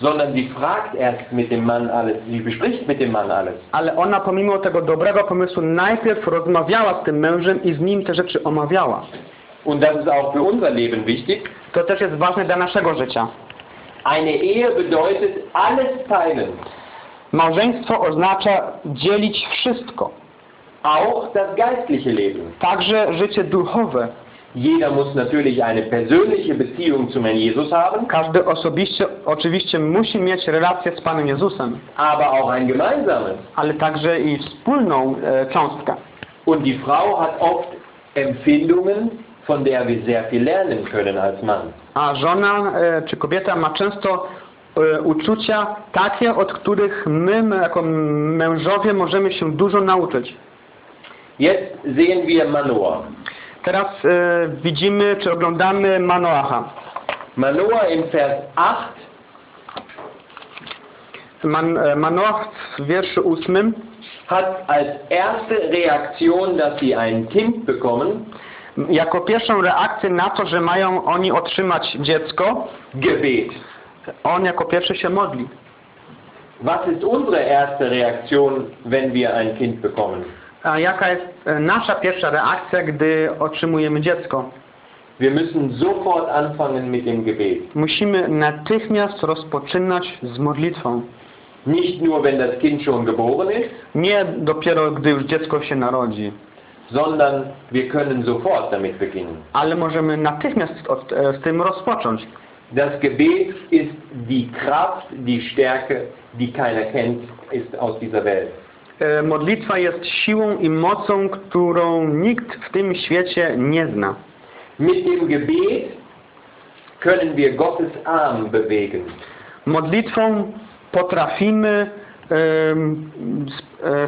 Sondern sie fragt erst mit dem Mann alles, sie bespricht mit dem Mann alles. ale ona pomimo tego dobrego pomysłu najpierw rozmawiała z tym mężem i z nim te rzeczy omawiała. Und das ist auch für unser Leben wichtig. To też jest ważne dla naszego życia. Eine Ehe bedeutet alles teilen. Małżeństwo oznacza dzielić wszystko. Auch das geistliche Leben. Także życie duchowe. Jeder muss natürlich eine persönliche Beziehung zum Herrn Jesus haben, Każdy osobiście oczywiście musi mieć relację z Panem Jezusem. aber auch ein gemeinsames. ale także i wspólną e, cząstkę. Und die Frau hat oft Empfindungen, von der wir sehr viel lernen können als Mann. A żona e, czy kobieta ma często e, uczucia takie, od których my jako mężowie możemy się dużo nauczyć. Jetzt sehen wir Manoah. Teraz e, widzimy czy oglądamy Manoacha. Manoah in Vers 8 Man, e, Manoach w wierszu ósmym hat als erste Reaktion, dass sie ein Kind bekommen, jako pierwszą reakcję na to, że mają oni otrzymać dziecko, Gebet. on jako pierwszy się modli. Was ist unsere erste Reaktion, wenn wir ein Kind bekommen? A jaka jest e, nasza pierwsza reakcja, gdy otrzymujemy dziecko? Wir müssen sofort anfangen mit dem Gebet. Musimy natychmiast rozpoczynać z modlitwą. Nicht nur, wenn das Kind schon geboren ist, Nie dopiero, gdy już dziecko się narodzi, sondern wir können sofort damit beginnen. ale możemy natychmiast od, e, z tym rozpocząć. Das Gebet ist die Kraft, die Stärke, die keiner kennt, ist aus dieser Welt. E, Modlitwa jest siłą i mocą, którą nikt w tym świecie nie zna. Mit dem Gebet können wir Gottes Arm bewegen. Modlitwą potrafimy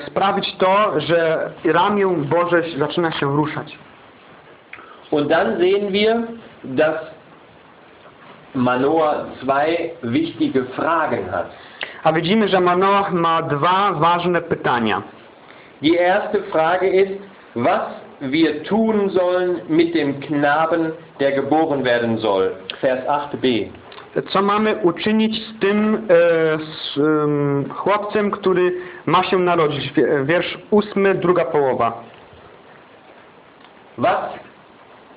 sprawić to, że ramię Boże zaczyna się ruszać. Und dann sehen wir, dass Manoah zwei wichtige Fragen hat. A widzimy, że Manoach ma dwa ważne pytania. Die erste Frage ist, was wir tun sollen mit dem Knaben, der geboren werden soll. Vers 8b. Co mamy uczynić z tym e, z, em, chłopcem, który ma się narodzić? Wie- Wiersz ósmy, druga połowa. Was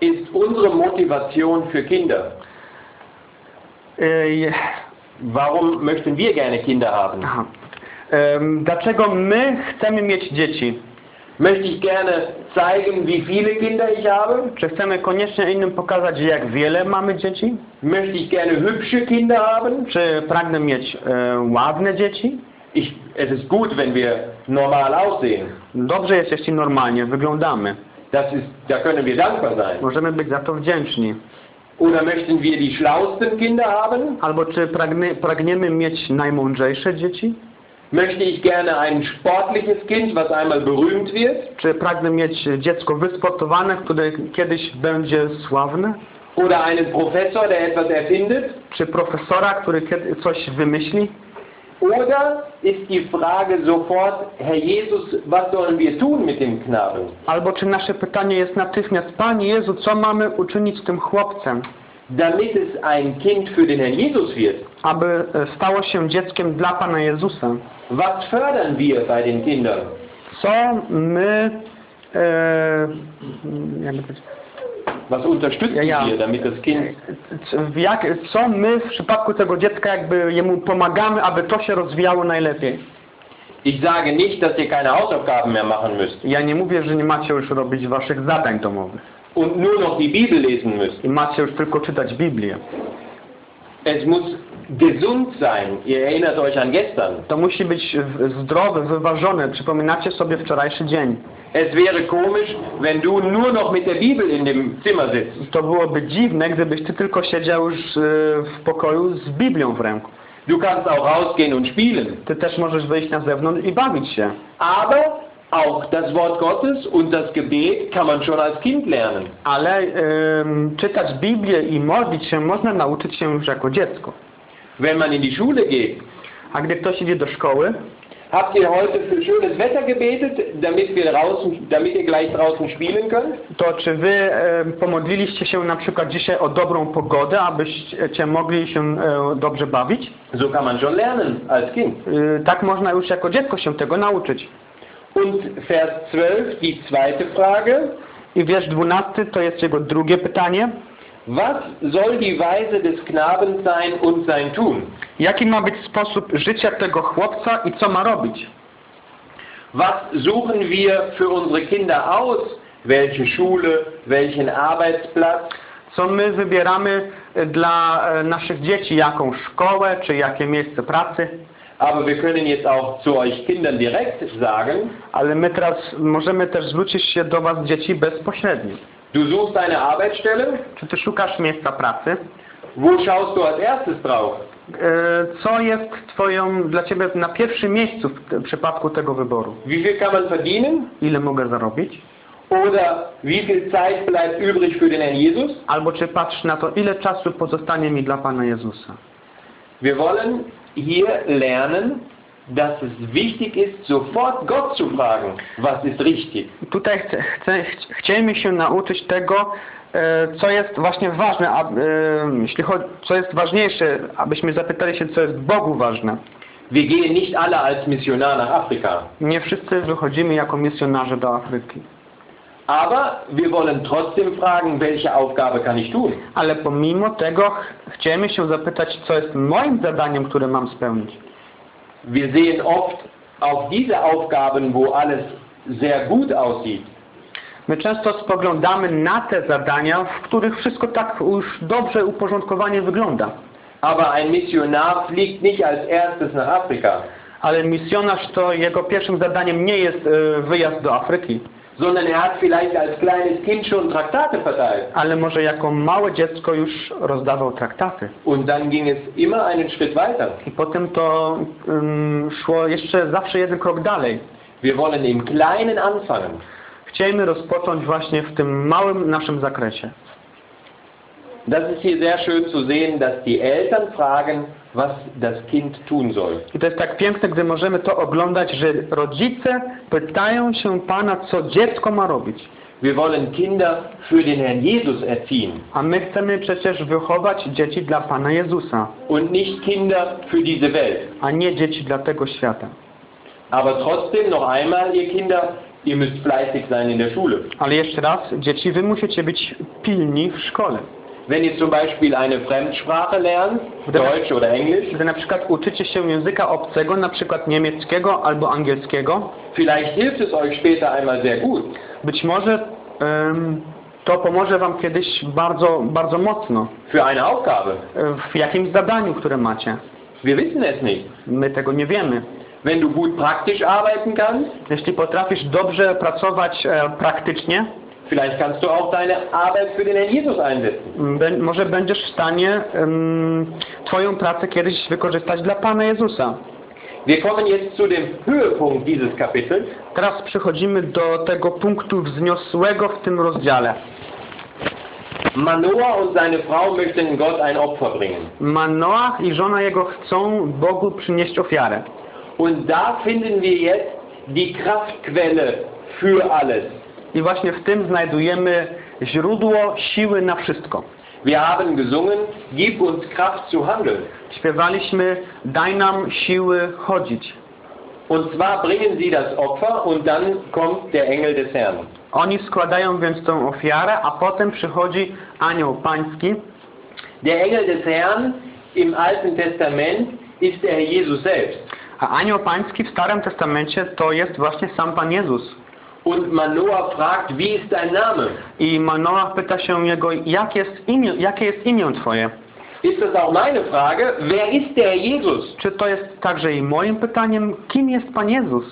ist unsere Motivation für Kinder? E, Warum möchten wir gerne Kinder haben? aha. Dlaczego my chcemy mieć dzieci? Möchte ich gerne zeigen, wie viele Kinder ich habe? Czy chcemy koniecznie innym pokazać, jak wiele mamy dzieci? Möchte ich gerne hübsche Kinder haben? Czy pragnę mieć e, ładne dzieci? Ich, es ist gut, wenn wir normal aussehen. Dobrze jest, jeśli normalnie wyglądamy. Das ist, da können wir dankbar sein. Możemy być za to wdzięczni. Oder möchten wir die schlausten Kinder haben? Albo czy pragnie, pragniemy mieć najmądrzejsze dzieci? Möchte ich gerne ein sportliches Kind, was einmal berühmt wird? Czy pragnę mieć dziecko wysportowane, które kiedyś będzie sławne? Oder einen Professor, der etwas erfindet? Czy profesora, który coś wymyśli? Oder ist die Frage sofort, Herr Jesus, was sollen wir tun mit dem Knaben? Albo czy nasze pytanie jest natychmiast, Panie Jezu, co mamy uczynić z tym chłopcem, Damit es ein Kind für den Herrn Jesus wird. aby e, stało się dzieckiem dla Pana Jezusa? Was fördern wir bei den Kindern? Co my... E, Was unterstützen Ja, ja. wir, damit das Kind jak, co my w przypadku tego dziecka jakby jemu pomagamy, aby to się rozwijało najlepiej? Ich sage nicht, dass ihr keine Hausaufgaben mehr machen müsst Ja nie mówię, że nie macie już robić waszych zadań domowych und nur noch die Bibel lesen müsst. i macie już tylko czytać Biblię. Es muss gesund sein. Ihr erinnert euch an gestern. To musi być zdrowe, wyważone. Przypominacie sobie wczorajszy dzień. Es wäre komisch, wenn du nur noch mit der Bibel in dem Zimmer sitzt. To byłoby dziwne, gdybyś ty tylko siedział już e, w pokoju z Biblią w ręku. Du kannst auch rausgehen und spielen. Ty też możesz wyjść na zewnątrz i bawić się. Aber auch das Wort Gottes und das Gebet kann man schon als Kind lernen. Ale em, czytać Biblię i modlić się można nauczyć się już jako dziecko. Wenn man in die Schule geht, A gdy ktoś idzie do szkoły, habt ihr heute für schönes Wetter gebetet, damit wir draußen, damit ihr gleich draußen spielen könnt? to czy wy em, pomodliliście się na przykład dzisiaj o dobrą pogodę, abyście mogli się e, dobrze bawić? So kann man schon lernen als Kind. Y, Tak można już jako dziecko się tego nauczyć. Und Vers 12, die zweite Frage. I wiersz 12 to jest jego drugie pytanie. Was soll die Weise des Knaben sein und sein Tun? Jaki ma być sposób życia tego chłopca i co ma robić? Was suchen wir für unsere Kinder aus? Welche Schule, welchen Arbeitsplatz? Co my wybieramy dla e, naszych dzieci? Jaką szkołę, czy jakie miejsce pracy? Aber wir können jetzt auch zu euch Kindern direkt sagen, Ale my teraz możemy też zwrócić się do was dzieci bezpośrednio. du suchst eine Arbeitsstelle, Czy ty szukasz miejsca pracy? wo schaust du als erstes drauf? E, Co jest twoją, dla ciebie na pierwszym miejscu w przypadku tego wyboru? Wie viel kann man verdienen? Ile mogę zarobić? Oder wie viel Zeit bleibt übrig für den Herrn Jesus? Albo czy patrz na to, ile czasu pozostanie mi dla Pana Jezusa? Wir wollen hier lernen, dass es wichtig ist, sofort Gott zu fragen, was ist richtig. Tutaj chcę, chcę, chci- chcielibyśmy się nauczyć tego, e, co jest właśnie ważne, a, e, jeśli chodzi, co jest ważniejsze, abyśmy zapytali się, co jest Bogu ważne. Wir gehen nicht alle als Missionar nach Afrika, Nie wszyscy wychodzimy jako misjonarze do Afryki. Aber wir wollen trotzdem fragen, welche Aufgabe kann ich tun? Ale pomimo tego ch- chcielibyśmy się zapytać, co jest moim zadaniem, które mam spełnić. Wir sehen oft auf diese Aufgaben, wo alles sehr gut aussieht, My często spoglądamy na te zadania, w których wszystko tak już dobrze uporządkowanie wygląda. Aber ein Missionar fliegt nicht als erstes nach Afrika, Ale misjonarz to jego pierwszym zadaniem nie jest e, wyjazd do Afryki, sondern er hat vielleicht als kleines Kind schon Traktate verteilt. ale może jako małe dziecko już rozdawał traktaty. Und dann ging es immer einen Schritt weiter. I potem to ym, szło jeszcze zawsze jeden krok dalej. Wir wollen im Kleinen anfangen. Chcielibyśmy rozpocząć właśnie w tym małym naszym zakresie. Das ist hier sehr schön zu sehen, dass die Eltern fragen, was das Kind tun soll. I to jest tak piękne, gdy możemy to oglądać, że rodzice pytają się Pana, co dziecko ma robić. Wir wollen Kinder für den Herrn Jesus erziehen A my chcemy przecież wychować dzieci dla Pana Jezusa, und nicht Kinder für diese Welt. a nie dzieci dla tego świata. Aber trotzdem noch einmal, ihr Kinder, ihr müsst fleißig sein in der Schule. Ale jeszcze raz, dzieci, wy musicie być pilni w szkole. Wenn ihr zum Beispiel eine Fremdsprache lernt, Deutsch oder Englisch, Gdy na przykład uczycie się języka obcego, na przykład niemieckiego albo angielskiego, vielleicht hilft es euch später einmal sehr gut. być może em, to pomoże wam kiedyś bardzo, bardzo mocno Für eine Aufgabe. e, w jakimś zadaniu, które macie. Wir wissen es nicht. My tego nie wiemy. Wenn du gut praktisch arbeiten kannst, Jeśli potrafisz dobrze pracować e, praktycznie, vielleicht kannst du auch deine Arbeit für den Herrn Jesus einsetzen. m, bę- może będziesz w stanie em, Twoją pracę kiedyś wykorzystać dla Pana Jezusa. Wir kommen jetzt zu dem Höhepunkt dieses Kapitels. Teraz przechodzimy do tego punktu wzniosłego w tym rozdziale. Manoah und seine Frau möchten Gott ein Opfer bringen. Manoach i żona jego chcą Bogu przynieść ofiarę. Und da finden wir jetzt die Kraftquelle für alles. I właśnie w tym znajdujemy źródło siły na wszystko. Wir haben gesungen, gib uns Kraft zu handeln. Śpiewaliśmy, daj nam siły chodzić. Und zwar bringen sie das Opfer und dann kommt der Engel des Herrn. Oni składają więc tą ofiarę, a potem przychodzi anioł pański. Der Engel des Herrn im Alten Testament ist der Herr Jesus selbst. A anioł pański w Starym Testamencie to jest właśnie sam Pan Jezus. Und Manoah fragt, wie ist dein Name? I Manoach pyta się jego, jak jest imię, jakie jest imię Twoje? Ist das auch meine Frage? Wer ist der Jesus? Czy to jest także i moim pytaniem, kim jest Pan Jezus?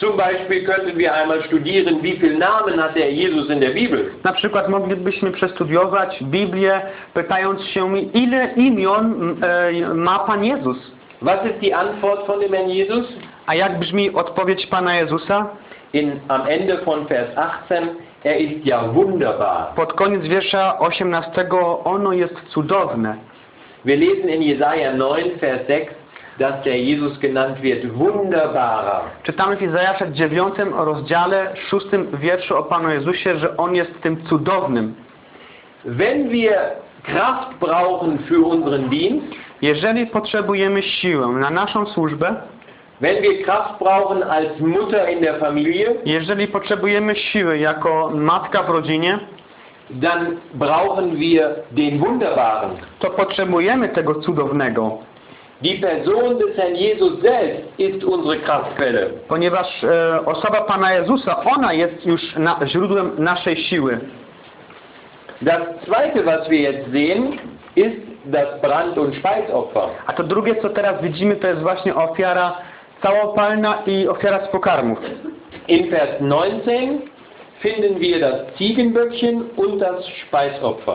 Zum Beispiel könnten wir einmal studieren, wie viele Namen hat der Jesus in der Bibel? Na przykład moglibyśmy przestudiować Biblię, pytając się, ile imion e, ma Pan Jezus? Was ist die Antwort von dem Herrn Jesus? A jak brzmi odpowiedź Pana Jezusa? In, am Ende von Vers 18, er ist ja wunderbar. Pod koniec wiersza 18 ono jest cudowne. Wir lesen in Jesaja 9, Vers 6, dass der Jesus genannt wird wunderbarer. Czytamy w Izajasza 9 rozdziale 6 wierszu o Panu Jezusie, że On jest tym cudownym. Wenn wir Kraft brauchen für unseren Dienst, Jeżeli potrzebujemy siłę na naszą służbę, wenn wir Kraft brauchen als Mutter in der Familie, jeżeli potrzebujemy siły jako matka w rodzinie, dann brauchen wir den Wunderbaren. to potrzebujemy tego cudownego, Die Person des Herrn Jesus selbst ist unsere Kraftquelle. ponieważ e, osoba Pana Jezusa, ona jest już na, źródłem naszej siły. Das zweite, was wir jetzt sehen, ist das Brand- und Speisopfer. A to drugie, co teraz widzimy, to jest właśnie ofiara całopalna i ofiara z pokarmów. In Vers 19 finden wir das Ziegenböckchen und das Speisopfer.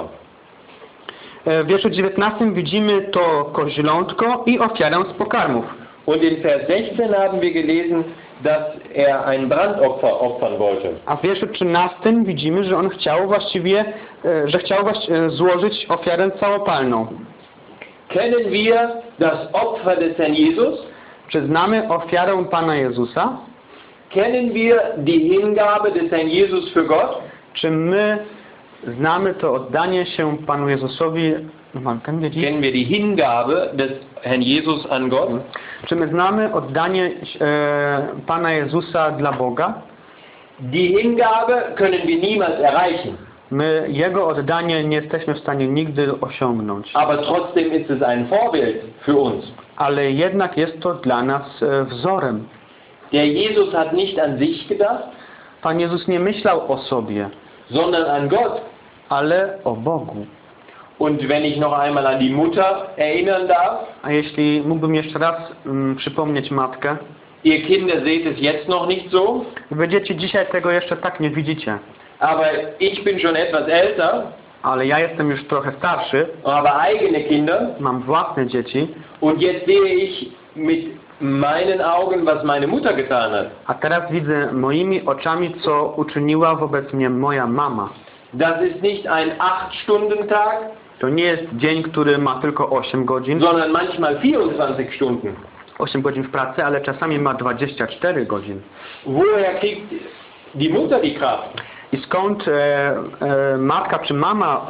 E, W wierszu 19 widzimy to koźlątko i ofiarę z pokarmów. Und in Vers 16 haben wir gelesen, dass er ein Brandopfer opfern wollte. A w wierszu 13 widzimy, że on chciał właściwie, e, że chciał właści- e, złożyć ofiarę całopalną. Kennen wir das Opfer des Herrn Jesus? Czy znamy ofiarę Pana Jezusa? Kennen wir die Hingabe des Herrn Jesus für Gott? Czy my znamy to oddanie się Panu Jezusowi? Man kann wir die- Kennen wir die Hingabe des Herrn Jesus an Gott? Czy my znamy oddanie e, Pana Jezusa dla Boga? Die Hingabe können wir niemals erreichen, My Jego oddanie nie jesteśmy w stanie nigdy osiągnąć. aber trotzdem ist es ein Vorbild für uns. Ale jednak jest to dla nas e, wzorem. Der Jesus hat nicht an sich gedacht, Pan Jezus nie myślał o sobie, sondern an Gott. ale o Bogu. Und wenn ich noch einmal an die Mutter erinnern darf, A jeśli mógłbym jeszcze raz mm, przypomnieć matkę, ihr Kinder seht es jetzt noch nicht so, wy dzieci dzisiaj tego jeszcze tak nie widzicie, aber ich bin schon etwas älter, ale ja jestem już trochę starszy, habe eigene Kinder mam własne dzieci, und jetzt sehe ich mit meinen Augen, was meine Mutter getan hat. a teraz widzę moimi oczami, co uczyniła wobec mnie moja mama. Das ist nicht ein 8-Stunden-Tag, To nie jest dzień, który ma tylko 8 godzin, sondern manchmal 24 Stunden. 8 godzin w pracy, ale czasami ma 24 godzin. Woher kriegt die Mutter die Kraft? I skąd e, e, matka czy mama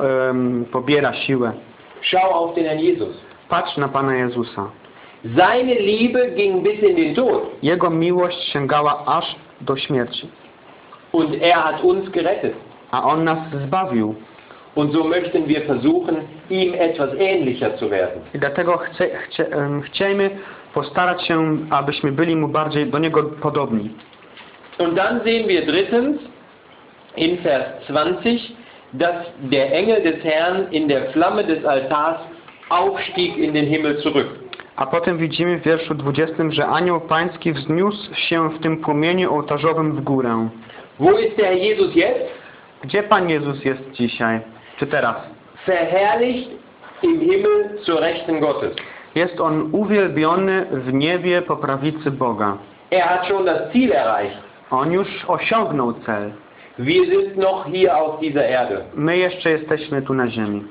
pobiera siłę? Schau auf den Herrn Jesus. Patrz na Pana Jezusa. Seine Liebe ging bis in den Tod Jego miłość sięgała aż do śmierci, und er hat uns gerettet. a On nas zbawił. Und so möchten wir versuchen, ihm etwas ähnlicher zu werden. I dlatego chce, chcie, em, chciejmy postarać się, abyśmy byli Mu bardziej do Niego podobni. Und dann sehen wir drittens in Vers 20, dass der Engel des Herrn in der Flamme des Altars aufstieg in den Himmel zurück. A potem widzimy w wierszu 20, że anioł pański wzniósł się w tym płomieniu ołtarzowym w górę. Wo ist der Jesus jetzt? Gdzie Pan Jezus jest dzisiaj? Czy teraz? Verherrlicht im Himmel zur Rechten Gottes. Jest On uwielbiony w niebie po prawicy Boga. Er hat schon das Ziel erreicht. On już osiągnął cel. Wir sind noch hier auf dieser Erde. My jeszcze jesteśmy tu na ziemi.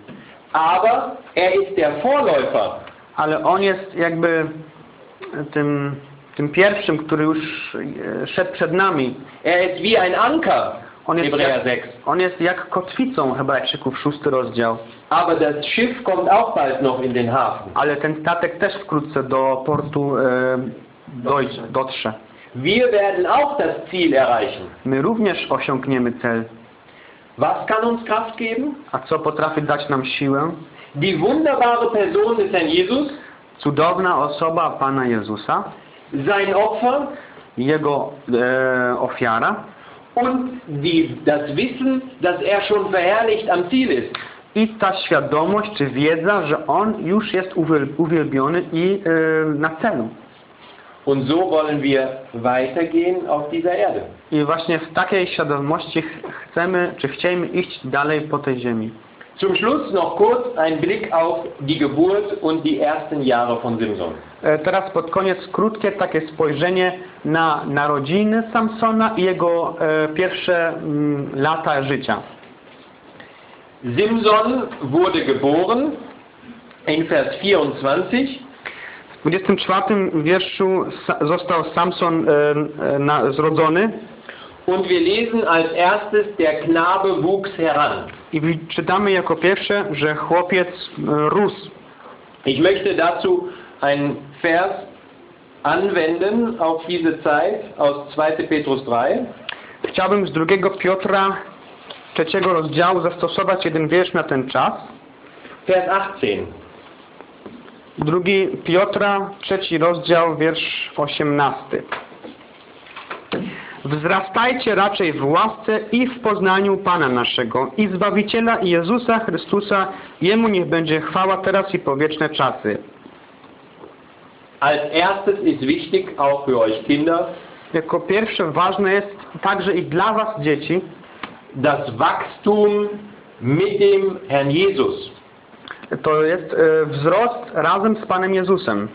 Aber er ist der Vorläufer. Ale On jest jakby tym, tym pierwszym, który już e, szedł przed nami. Er ist wie ein Anker. On jest, Hebräer jak, 6. on jest jak kotwicą Hebrajczyków, szósty rozdział. Aber das Schiff kommt auch bald noch in den Hafen. Ale ten statek też wkrótce do portu e, dojdzie, dotrze. Wir werden auch das Ziel erreichen. My również osiągniemy cel. Was kann uns Kraft geben? A co potrafi dać nam siłę? Die wunderbare Person des Herrn Jesus, Cudowna osoba Pana Jezusa, sein Opfer Jego e, ofiara und die, das Wissen, dass er schon verherrlicht am Ziel ist. i ta świadomość czy wiedza, że On już jest uwiel- uwielbiony i e, na celu. Und so wollen wir weitergehen auf dieser Erde. I właśnie w takiej świadomości ch- chcemy, czy chcielibyśmy iść dalej po tej ziemi. Zum Schluss noch kurz ein Blick auf die Geburt und die ersten Jahre von Simson. E, Teraz pod koniec krótkie takie spojrzenie na narodziny Samsona i jego e, pierwsze mm, lata życia. Simson wurde geboren in Vers 24 W 24 wierszu został Samson e, e, zrodzony und wir lesen als erstes, der Knabe wuchs heran. i czytamy jako pierwsze, że chłopiec e, rósł. Ich möchte dazu einen Vers anwenden auf diese Zeit aus 2. Petrus 3. Chciałbym z drugiego Piotra trzeciego rozdziału zastosować jeden wiersz na ten czas. Vers 18. Drugi Piotra, trzeci rozdział, wiersz 18. Wzrastajcie raczej w łasce i w poznaniu Pana naszego i Zbawiciela Jezusa Chrystusa. Jemu niech będzie chwała teraz i po wieczne czasy. Als erstes ist wichtig, auch für euch Kinder, Jako pierwsze ważne jest także i dla Was dzieci, das Wachstum mit dem Herrn Jesus. To jest e, wzrost razem z Panem Jezusem.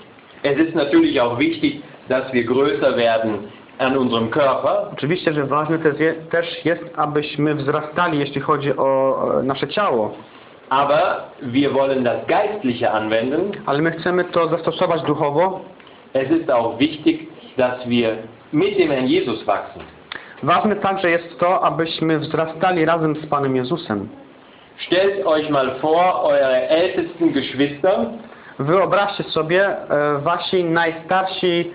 Es ist natürlich auch wichtig, dass wir größer werden an unserem Körper, Oczywiście, że ważne też je- też jest, abyśmy wzrastali, jeśli chodzi o e, nasze ciało, aber wir wollen das Geistliche anwenden. ale my chcemy to zastosować duchowo. Es ist auch wichtig, dass wir mit dem Herrn Jesus wachsen. Ważne także jest to, abyśmy wzrastali razem z Panem Jezusem. Stellt euch mal vor, eure ältesten Geschwister Wyobraźcie sobie e, wasi najstarsi,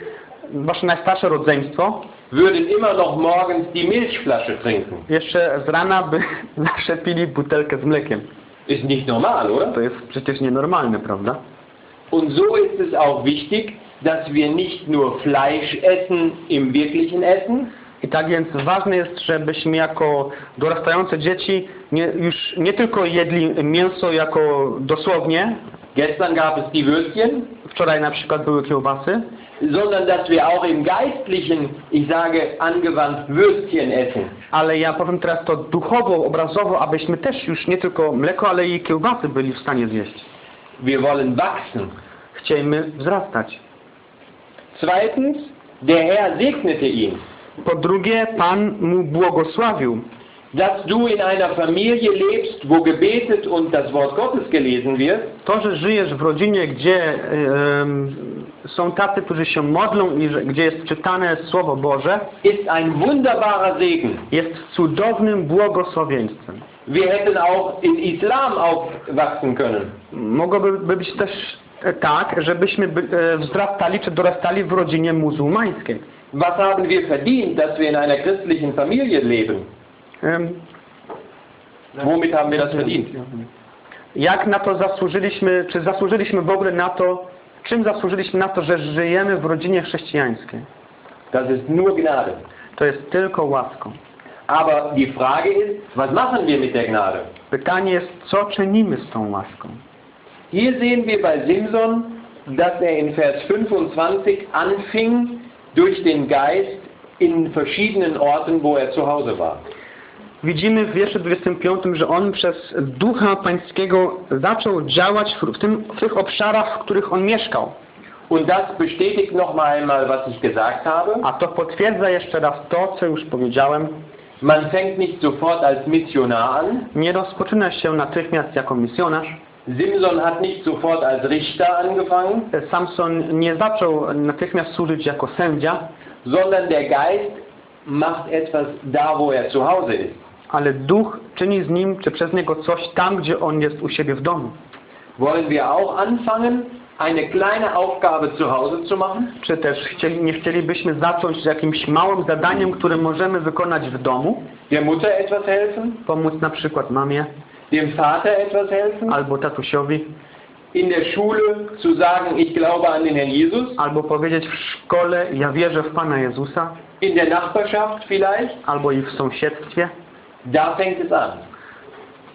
wasze najstarsze rodzeństwo würden immer noch morgens die Milchflasche trinken. jeszcze z rana by zawsze pili butelkę z mlekiem. Ist nicht normal, oder? To jest przecież nienormalne, prawda? Und so ist es auch wichtig, dass wir nicht nur Fleisch essen im wirklichen Essen, I tak więc ważne jest, żebyśmy jako dorastające dzieci nie, już nie tylko jedli mięso jako dosłownie, gestern gab es die Würstchen, wczoraj na przykład były kiełbasy, sondern dass wir auch im Geistlichen, ich sage angewandt, Würstchen essen. ale ja powiem teraz to duchowo, obrazowo, abyśmy też już nie tylko mleko, ale i kiełbasy byli w stanie zjeść. Wir wollen wachsen. Chcielibyśmy wzrastać. Zweitens, der Herr segnete ihn. Po drugie, Pan mu błogosławił. Dass du in einer Familie lebst, wo gebetet und das Wort Gottes gelesen wird, To, że żyjesz w rodzinie, gdzie są tacy, którzy się modlą i że, gdzie jest czytane Słowo Boże, ist ein wunderbarer Segen. jest cudownym błogosławieństwem. Wir hätten auch in Islam aufwachsen können. Mogłoby być też tak, żebyśmy by, e, wzrastali czy dorastali w rodzinie muzułmańskiej. Was haben wir verdient, dass wir in einer christlichen Familie leben? Womit haben wir das verdient? Jak na to zasłużyliśmy, czy zasłużyliśmy w ogóle na to, czym zasłużyliśmy na to, że żyjemy w rodzinie chrześcijańskiej? Das ist nur Gnade. To jest tylko łaską. Aber die Frage ist, was machen wir mit der Gnade? Pytanie jest, co czynimy z tą łaską? Hier sehen wir bei Simson, dass er in Vers 25 anfing, durch den Geist in verschiedenen Orten, wo er zu Hause war. Widzimy w wierszu 25, że on przez Ducha Pańskiego zaczął działać w, tym, w tych obszarach, w których on mieszkał. Und das bestätigt nochmal einmal, was ich gesagt habe. A to potwierdza jeszcze raz to, co już powiedziałem. Man fängt nicht sofort als Missionar an. Nie rozpoczyna się natychmiast jako misjonarz. Simson hat nicht sofort als Richter angefangen, Samson nie zaczął natychmiast służyć jako sędzia, sondern der Geist macht etwas da, wo er zu Hause ist. ale Duch czyni z nim czy przez niego coś tam, gdzie on jest u siebie w domu. Wollen wir auch anfangen, eine kleine Aufgabe zu Hause zu machen? Czy też chcieli, nie chcielibyśmy zacząć z jakimś małym zadaniem, które możemy wykonać w domu? Der Mutter etwas helfen? Pomóc na przykład mamie Dem Vater etwas helfen? albo tatusiowi, In der Schule zu sagen, ich glaube an den Herrn Jesus? albo powiedzieć w szkole, ja wierzę w Pana Jezusa, In der Nachbarschaft vielleicht? albo i w sąsiedztwie. Da fängt es an.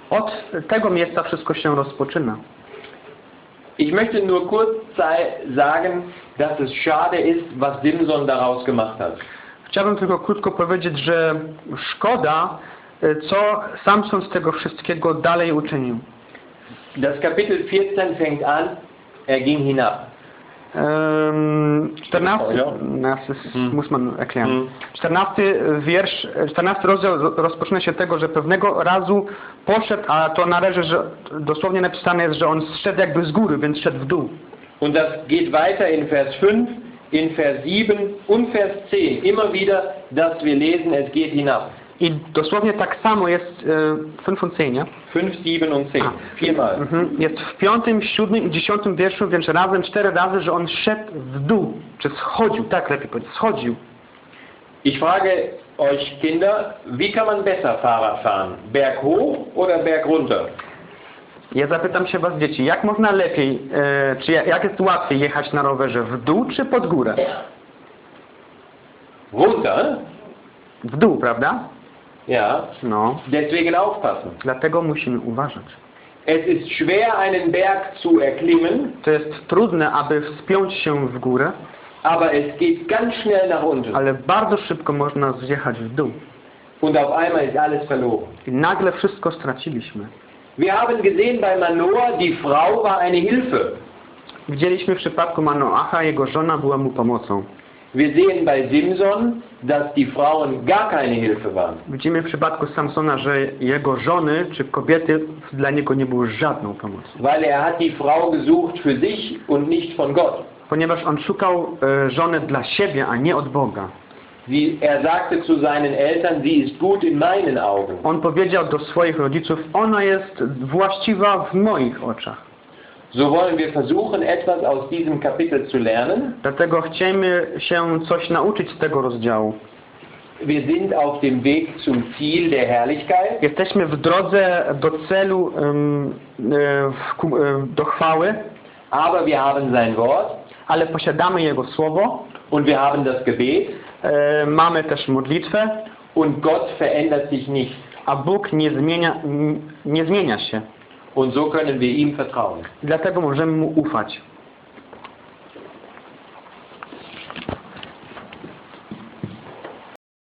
Od tego miejsca wszystko się rozpoczyna. Ich möchte nur kurz sagen, dass es schade ist, was Simson daraus gemacht hat. Chciałbym tylko krótko powiedzieć, że szkoda, co Samson z tego wszystkiego dalej uczynił. Das Kapitel 14 fängt an, er ging hinab. Ehm, 14, Ja. das ist, Hm. muss man erklären. Hm. 14 wiersz, 14 rozdział rozpoczyna się tego, że pewnego razu poszedł, a to należy, że dosłownie napisane jest, że on zszedł jakby z góry, więc szedł w dół. Und das geht weiter in Vers 5, in Vers 7 und Vers 10. Immer wieder, dass wir lesen, es geht hinab. I dosłownie tak samo jest e, 15, nie? 5, 7 und 10. A. Viermal. Mhm. Jest w piątym, siódmym i dziesiątym wierszu, więc razem cztery razy, że on szedł w dół, czy schodził, tak lepiej powiedzieć, schodził. Ich frage euch Kinder, wie kann man besser Fahrrad fahren? Berg hoch oder Berg runter? Ja zapytam się was dzieci, jak można lepiej, e, czy jak, jak jest łatwiej jechać na rowerze, w dół czy pod górę? Runter? W dół, prawda? Ja. No, Deswegen aufpassen. dlatego musimy uważać. Es ist schwer, einen Berg zu erklimmen, To jest trudne, aby wspiąć się w górę, aber es geht ganz schnell nach unten. ale bardzo szybko można zjechać w dół. Und auf einmal ist alles verloren. I nagle wszystko straciliśmy. Wir haben gesehen bei Manoah, die Frau war eine Hilfe. Widzieliśmy w przypadku Manoacha, jego żona była mu pomocą. Wir sehen bei Simson, dass die Frauen gar keine Hilfe waren. Widzimy w przypadku Samsona, że jego żony czy kobiety dla niego nie były żadną pomocą. Weil er hat die Frau gesucht für sich und nicht von Gott. Ponieważ on szukał e, żony dla siebie, a nie od Boga. Sie, er sagte zu seinen Eltern, sie ist gut in meinen Augen. On powiedział do swoich rodziców, ona jest właściwa w moich oczach. So wollen wir versuchen, etwas aus diesem Kapitel zu lernen. Dlatego chcemy się coś nauczyć z tego rozdziału. Wir sind auf dem Weg zum Ziel der Herrlichkeit. Jesteśmy w drodze do celu, e, e, do chwały. Aber wir haben sein Wort. Ale posiadamy Jego Słowo. Und wir haben das Gebet. E, mamy też modlitwę. Und Gott verändert sich nicht. A Bóg nie zmienia, nie zmienia się. Und so können wir ihm vertrauen. Dlatego możemy mu ufać.